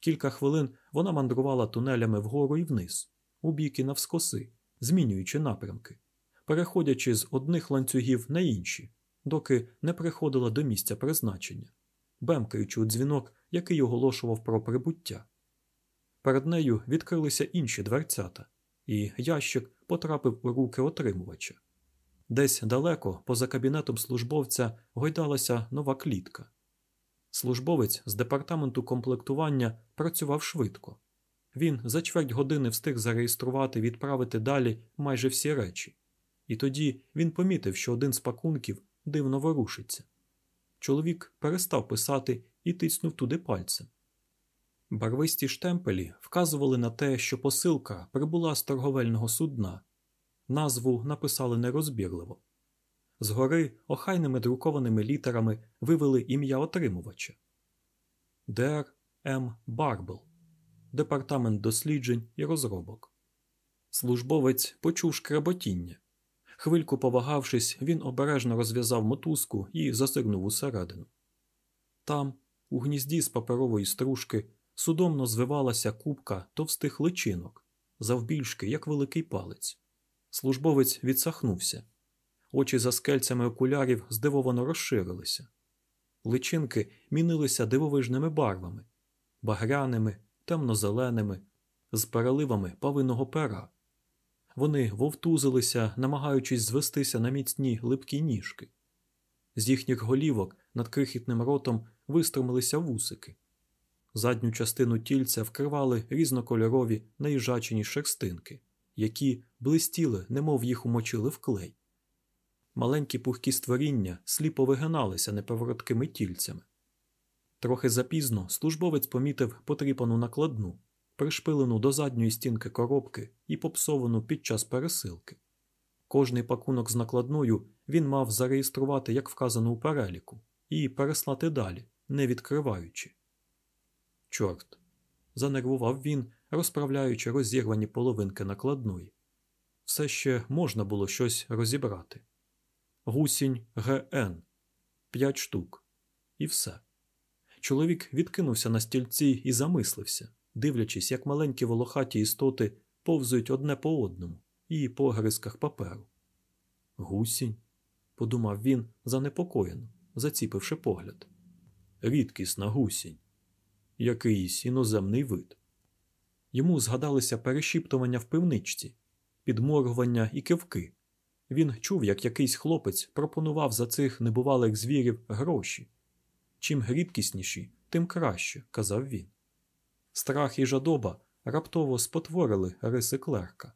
Кілька хвилин вона мандрувала тунелями вгору і вниз, у бік і навскоси, змінюючи напрямки, переходячи з одних ланцюгів на інші, доки не приходила до місця призначення, бемкаючи у дзвінок, який оголошував про прибуття. Перед нею відкрилися інші дверцята, і ящик потрапив у руки отримувача. Десь далеко, поза кабінетом службовця, гойдалася нова клітка. Службовець з департаменту комплектування працював швидко. Він за чверть години встиг зареєструвати відправити далі майже всі речі, і тоді він помітив, що один з пакунків дивно ворушиться. Чоловік перестав писати і тиснув туди пальцем. Барвисті штемпелі вказували на те, що посилка прибула з торговельного судна. Назву написали нерозбірливо. Згори охайними друкованими літерами вивели ім'я отримувача Дер М. Барбел, Департамент досліджень і розробок. Службовець почув шкреботіння. Хвильку повагавшись, він обережно розв'язав мотузку і засигнув усередину. Там, у гнізді з паперової стружки, судомно звивалася купка товстих личинок, завбільшки, як великий палець. Службовець відсахнувся. Очі за скельцями окулярів здивовано розширилися. Личинки мінилися дивовижними барвами, багряними, темно-зеленими, з переливами павиного пера. Вони вовтузилися, намагаючись звестися на міцні липкі ніжки. З їхніх голівок над крихітним ротом вистромилися вусики. Задню частину тільця вкривали різнокольорові наїжачені шерстинки, які блистіли, немов їх умочили в клей. Маленькі пухкі створіння сліпо вигиналися неповороткими тільцями. Трохи запізно службовець помітив потріпану накладну, пришпилену до задньої стінки коробки і попсовану під час пересилки. Кожний пакунок з накладною він мав зареєструвати, як вказано у переліку, і переслати далі, не відкриваючи. Чорт. занервував він, розправляючи розірвані половинки накладної. Все ще можна було щось розібрати. Гусінь ГН п'ять штук. І все. Чоловік відкинувся на стільці і замислився, дивлячись, як маленькі волохаті істоти повзують одне по одному і по гризках паперу. Гусінь, подумав він занепокоєно, заціпивши погляд. Рідкісна гусінь, якийсь іноземний вид. Йому згадалися перешіптування в пивничці, підморгування і кивки. Він чув, як якийсь хлопець пропонував за цих небувалих звірів гроші. Чим рідкісніші, тим краще, казав він. Страх і жадоба раптово спотворили риси клерка.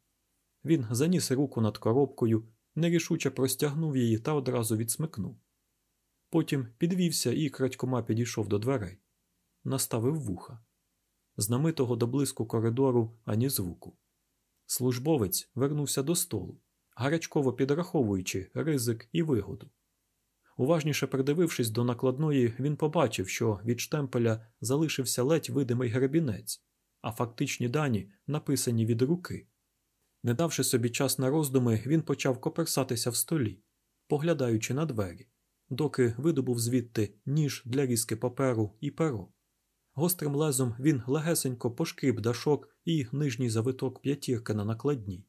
Він заніс руку над коробкою, нерішуче простягнув її та одразу відсмикнув. Потім підвівся і крадькома підійшов до дверей, наставив вуха. З намитого до блиску коридору ані звуку. Службовець вернувся до столу, гарячково підраховуючи ризик і вигоду. Уважніше придивившись до накладної, він побачив, що від штемпеля залишився ледь видимий гребінець, а фактичні дані написані від руки. Не давши собі час на роздуми, він почав коперсатися в столі, поглядаючи на двері, доки видобув звідти ніж для різки паперу і перо. Гострим лезом він легесенько пошкріб дашок і нижній завиток п'ятірки на накладній.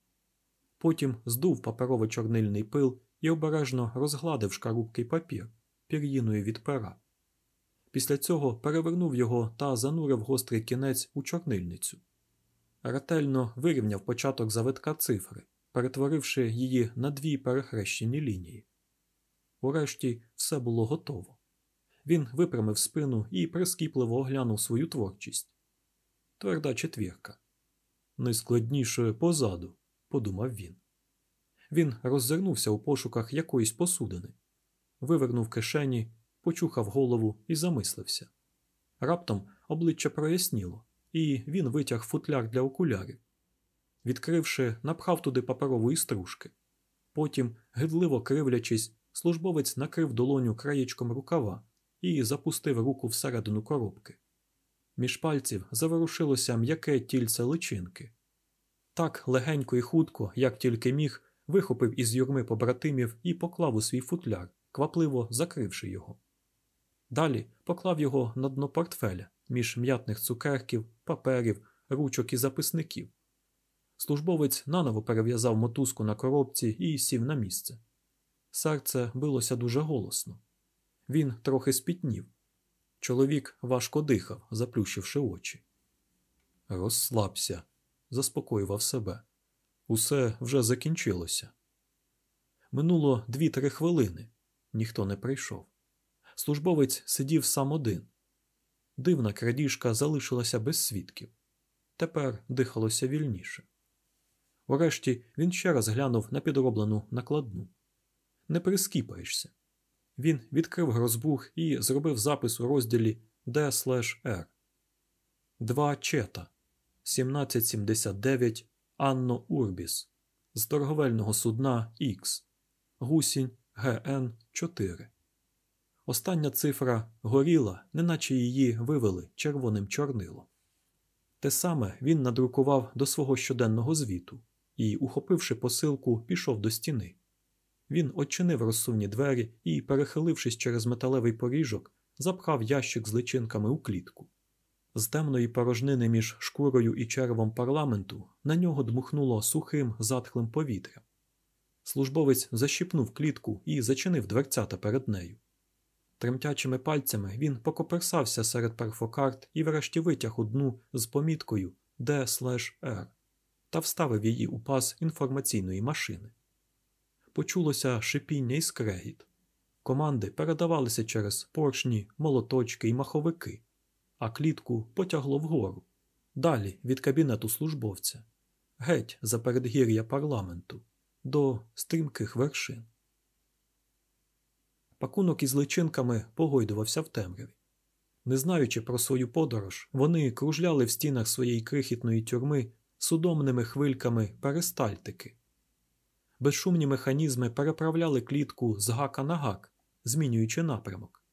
Потім здув паперово-чорнильний пил і обережно розгладив шкарубкий папір пір'їною від пера. Після цього перевернув його та занурив гострий кінець у чорнильницю. Ретельно вирівняв початок завитка цифри, перетворивши її на дві перехрещені лінії. Урешті все було готово. Він випрямив спину і прискіпливо оглянув свою творчість. Тверда четвірка. Найскладніше позаду, подумав він. Він роззирнувся у пошуках якоїсь посудини, вивернув кишені, почухав голову і замислився. Раптом обличчя проясніло, і він витяг футляр для окулярів. Відкривши, напхав туди паперової стружки. Потім, гидливо кривлячись, службовець накрив долоню краєчком рукава і запустив руку всередину коробки. Між пальців заворушилося м'яке тільце личинки. Так легенько і хутко, як тільки міг, вихопив із юрми побратимів і поклав у свій футляр, квапливо закривши його. Далі поклав його на дно портфеля між м'ятних цукерків, паперів, ручок і записників. Службовець наново перев'язав мотузку на коробці і сів на місце. Серце билося дуже голосно. Він трохи спітнів. Чоловік важко дихав, заплющивши очі. Розслабся, заспокоював себе. Усе вже закінчилося. Минуло дві-три хвилини. Ніхто не прийшов. Службовець сидів сам один. Дивна крадіжка залишилася без свідків. Тепер дихалося вільніше. Урешті він ще раз глянув на підроблену накладну. Не прискіпаєшся. Він відкрив грозбух і зробив запис у розділі D/R. Два чета 1779 Анно Урбіс з торговельного судна X, гусінь ГН 4. Остання цифра горіла, неначе її вивели червоним чорнилом. Те саме він надрукував до свого щоденного звіту і, ухопивши посилку, пішов до стіни. Він очинив розсувні двері і, перехилившись через металевий поріжок, запхав ящик з личинками у клітку. З темної порожнини між шкурою і червом парламенту на нього дмухнуло сухим, затхлим повітрям. Службовець защіпнув клітку і зачинив дверцята перед нею. Тремтячими пальцями він покоперсався серед перфокарт і врешті витяг одну з поміткою D/R та вставив її у пас інформаційної машини. Почулося шипіння і скрегіт. Команди передавалися через поршні, молоточки і маховики, а клітку потягло вгору, далі від кабінету службовця, геть за передгір'я парламенту, до стрімких вершин. Пакунок із личинками погойдувався в темряві. Не знаючи про свою подорож, вони кружляли в стінах своєї крихітної тюрми судомними хвильками перистальтики. Безшумні механізми переправляли клітку з гака на гак, змінюючи напрямок,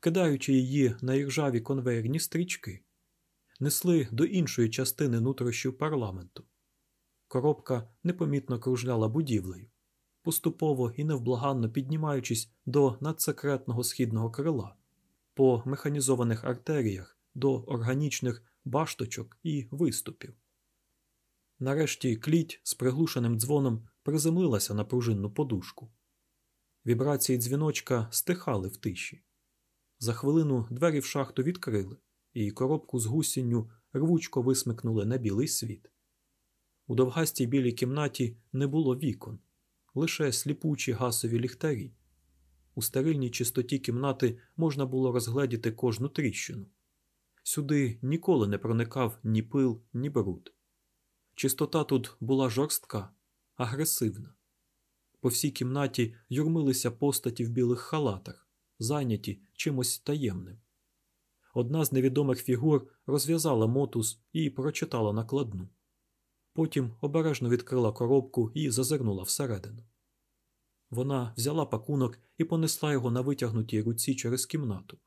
кидаючи її на іржаві конвейерні стрічки, несли до іншої частини нутрощів парламенту. Коробка непомітно кружляла будівлею, поступово і невблаганно піднімаючись до надсекретного східного крила, по механізованих артеріях до органічних башточок і виступів. Нарешті кліть з приглушеним дзвоном приземлилася на пружинну подушку. Вібрації дзвіночка стихали в тиші. За хвилину двері в шахту відкрили, і коробку з гусінню рвучко висмикнули на білий світ. У довгастій білій кімнаті не було вікон, лише сліпучі гасові ліхтарі. У стерильній чистоті кімнати можна було розгледіти кожну тріщину. Сюди ніколи не проникав ні пил, ні бруд. Чистота тут була жорстка, агресивна. По всій кімнаті юрмилися постаті в білих халатах, зайняті чимось таємним. Одна з невідомих фігур розв'язала мотус і прочитала накладну. Потім обережно відкрила коробку і зазирнула всередину. Вона взяла пакунок і понесла його на витягнутій руці через кімнату.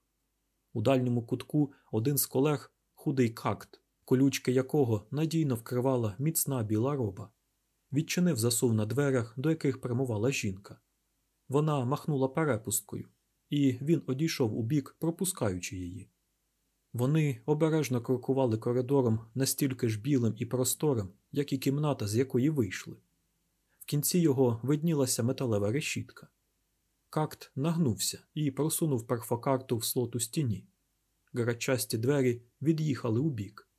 У дальньому кутку один з колег худий какт, колючки якого надійно вкривала міцна біла роба. Відчинив засув на дверях, до яких прямувала жінка. Вона махнула перепусткою, і він одійшов у бік, пропускаючи її. Вони обережно крокували коридором настільки ж білим і просторим, як і кімната, з якої вийшли. В кінці його виднілася металева решітка. Какт нагнувся і просунув перфокарту в слот у стіні. Грачасті двері від'їхали у бік.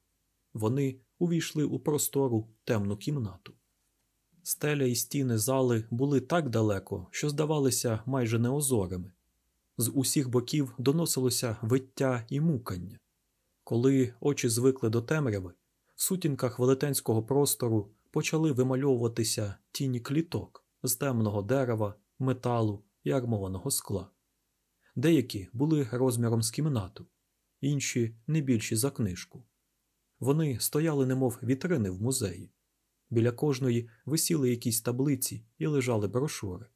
Вони увійшли у простору темну кімнату. Стеля і стіни зали були так далеко, що здавалися майже неозорими. З усіх боків доносилося виття і мукання. Коли очі звикли до темряви, в сутінках велетенського простору почали вимальовуватися тіні кліток з темного дерева, металу і армованого скла. Деякі були розміром з кімнату, інші не більші за книжку. Вони стояли, немов вітрини в музеї. Біля кожної висіли якісь таблиці і лежали брошури.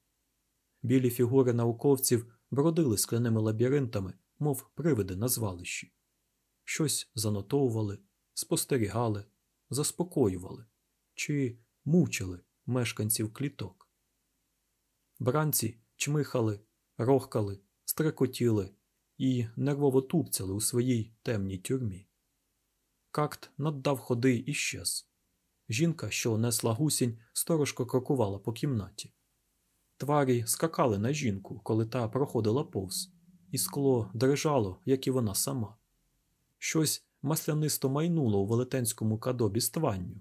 Білі фігури науковців бродили скляними лабіринтами, мов привиди на звалищі. Щось занотовували, спостерігали, заспокоювали чи мучили мешканців кліток. Бранці чмихали, рохкали, стрекотіли і нервово тупцяли у своїй темній тюрмі. Какт наддав ходи і щез. Жінка, що несла гусінь, сторожко крокувала по кімнаті. Тварі скакали на жінку, коли та проходила повз, і скло дрижало, як і вона сама. Щось маслянисто майнуло у велетенському кадобі стванню.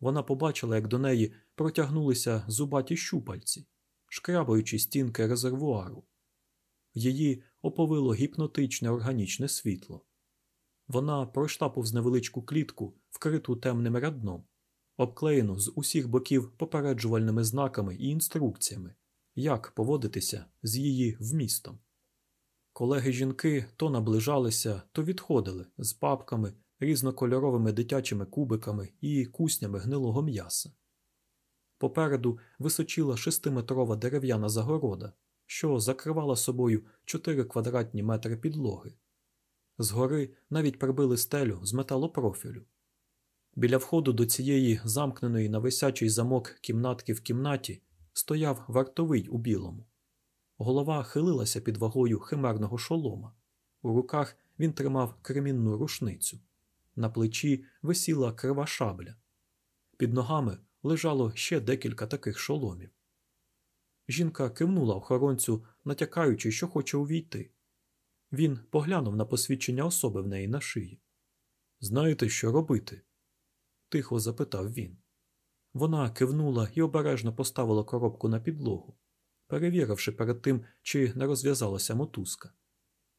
Вона побачила, як до неї протягнулися зубаті щупальці, шкрабаючи стінки резервуару. Її оповило гіпнотичне органічне світло. Вона пройшла повз невеличку клітку, вкриту темним рядном, обклеєну з усіх боків попереджувальними знаками і інструкціями, як поводитися з її вмістом. Колеги жінки то наближалися, то відходили з папками, різнокольоровими дитячими кубиками і куснями гнилого м'яса. Попереду височила шестиметрова дерев'яна загорода, що закривала собою чотири квадратні метри підлоги. Згори навіть прибили стелю з металопрофілю. Біля входу до цієї замкненої на висячий замок кімнатки в кімнаті стояв вартовий у білому. Голова хилилася під вагою химерного шолома. У руках він тримав кремінну рушницю. На плечі висіла крива шабля. Під ногами лежало ще декілька таких шоломів. Жінка кивнула охоронцю, натякаючи, що хоче увійти. Він поглянув на посвідчення особи в неї на шиї. Знаєте, що робити? Тихо запитав він. Вона кивнула і обережно поставила коробку на підлогу, перевіривши перед тим, чи не розв'язалася мотузка.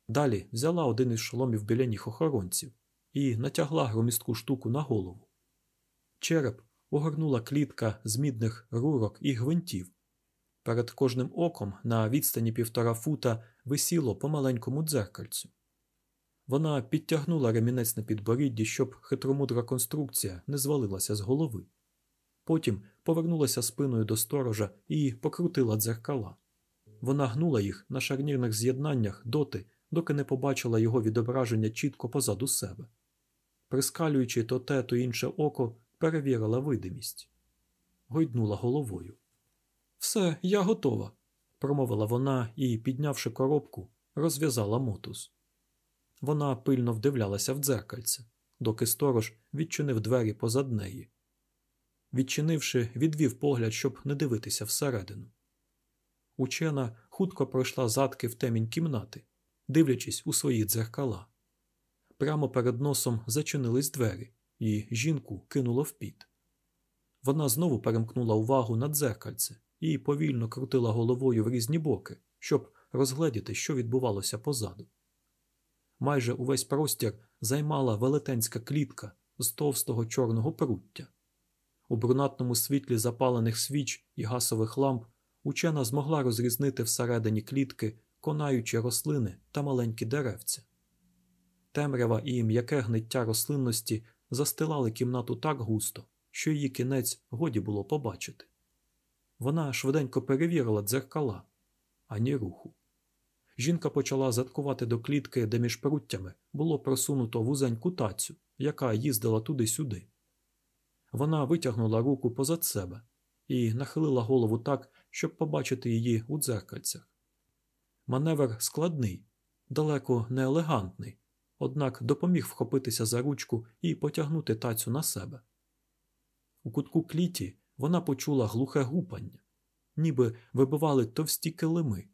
Далі взяла один із шоломів біля ніг охоронців і натягла громістку штуку на голову. Череп огорнула клітка з мідних рурок і гвинтів. Перед кожним оком на відстані півтора фута висіло по маленькому дзеркальцю. Вона підтягнула ремінець на підборідді, щоб хитромудра конструкція не звалилася з голови. Потім повернулася спиною до сторожа і покрутила дзеркала. Вона гнула їх на шарнірних з'єднаннях доти, доки не побачила його відображення чітко позаду себе. Прискалюючи то те, то інше око, перевірила видимість. Гойднула головою. Все, я готова, промовила вона і, піднявши коробку, розв'язала мотус. Вона пильно вдивлялася в дзеркальце, доки сторож відчинив двері позад неї. Відчинивши, відвів погляд, щоб не дивитися всередину. Учена хутко пройшла задки в темінь кімнати, дивлячись у свої дзеркала. Прямо перед носом зачинились двері, і жінку кинуло в піт. Вона знову перемкнула увагу на дзеркальце і повільно крутила головою в різні боки, щоб розгледіти, що відбувалося позаду. Майже увесь простір займала велетенська клітка з товстого чорного пруття. У брунатному світлі запалених свіч і гасових ламп учена змогла розрізнити всередині клітки конаючі рослини та маленькі деревця. Темрява і м'яке гниття рослинності застилали кімнату так густо, що її кінець годі було побачити. Вона швиденько перевірила дзеркала, ані руху. Жінка почала заткувати до клітки, де між пруттями було просунуто вузеньку тацю, яка їздила туди-сюди. Вона витягнула руку позад себе і нахилила голову так, щоб побачити її у дзеркальцях. Маневр складний, далеко не елегантний, однак допоміг вхопитися за ручку і потягнути тацю на себе. У кутку кліті вона почула глухе гупання, ніби вибивали товсті килими.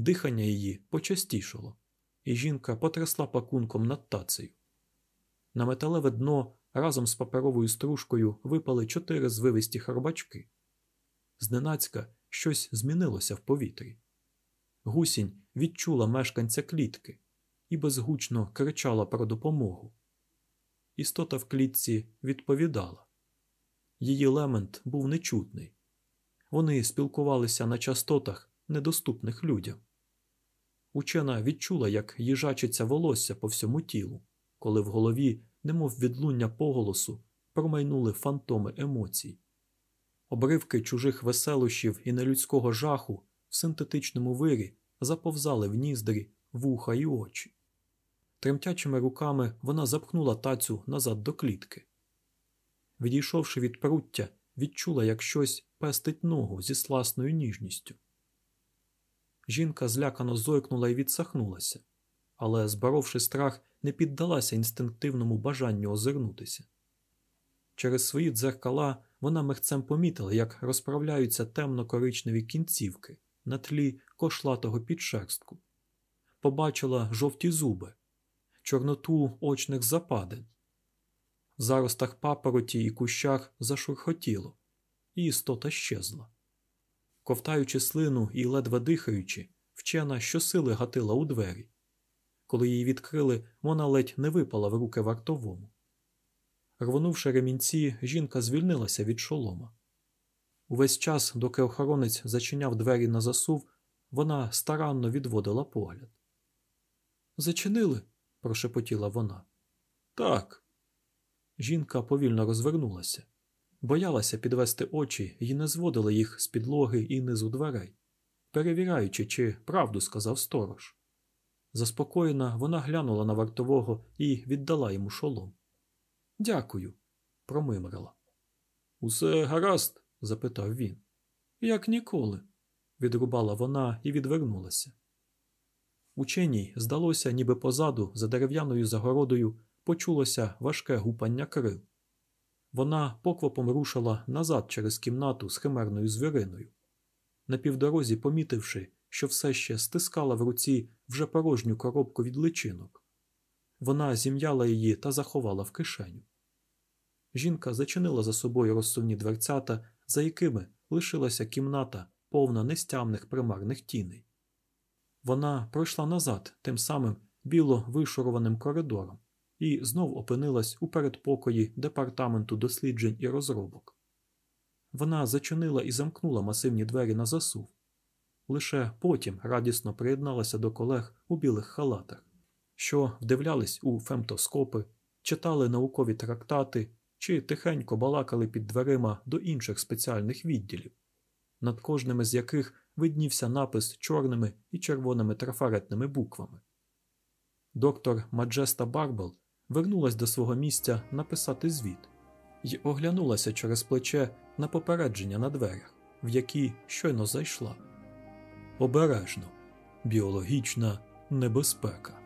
Дихання її почастішало, і жінка потрясла пакунком над тацею. На металеве дно разом з паперовою стружкою випали чотири звивисті хробачки. Зненацька щось змінилося в повітрі. Гусінь відчула мешканця клітки і безгучно кричала про допомогу. Істота в клітці відповідала. Її лемент був нечутний. Вони спілкувалися на частотах, недоступних людям. Учена відчула, як їжачиться волосся по всьому тілу, коли в голові, немов відлуння поголосу, промайнули фантоми емоцій. Обривки чужих веселощів і нелюдського жаху в синтетичному вирі заповзали в ніздрі, вуха і очі. Тремтячими руками вона запхнула тацю назад до клітки. Відійшовши від пруття, відчула, як щось пестить ногу зі сласною ніжністю. Жінка злякано зойкнула і відсахнулася, але, зборовши страх, не піддалася інстинктивному бажанню озирнутися. Через свої дзеркала вона мехцем помітила, як розправляються темно-коричневі кінцівки на тлі кошлатого підшерстку. Побачила жовті зуби, чорноту очних западин. В заростах папороті і кущах зашурхотіло, і істота щезла. Ковтаючи слину і ледве дихаючи, вчена щосили гатила у двері. Коли її відкрили, вона ледь не випала в руки вартовому. Рвонувши ремінці, жінка звільнилася від шолома. Увесь час, доки охоронець зачиняв двері на засув, вона старанно відводила погляд. Зачинили? прошепотіла вона. Так. Жінка повільно розвернулася, боялася підвести очі і не зводила їх з підлоги і низу дверей, перевіряючи, чи правду сказав сторож. Заспокоєна, вона глянула на вартового і віддала йому шолом. Дякую, промимрила. Усе гаразд? запитав він. Як ніколи, відрубала вона і відвернулася. Ученій здалося, ніби позаду, за дерев'яною загородою, почулося важке гупання крил. Вона поквапом рушила назад через кімнату з химерною звіриною. На півдорозі, помітивши, що все ще стискала в руці вже порожню коробку від личинок. Вона зім'яла її та заховала в кишеню. Жінка зачинила за собою розсувні дверцята, за якими лишилася кімната, повна нестямних примарних тіней. Вона пройшла назад тим самим біло вишурованим коридором і знов опинилась у передпокої департаменту досліджень і розробок. Вона зачинила і замкнула масивні двері на засув. Лише потім радісно приєдналася до колег у білих халатах, що вдивлялись у фемтоскопи, читали наукові трактати чи тихенько балакали під дверима до інших спеціальних відділів, над кожним з яких виднівся напис чорними і червоними трафаретними буквами. Доктор Маджеста Барбел вернулась до свого місця написати звіт і оглянулася через плече на попередження на дверях, в які щойно зайшла. Обережно, біологічна небезпека.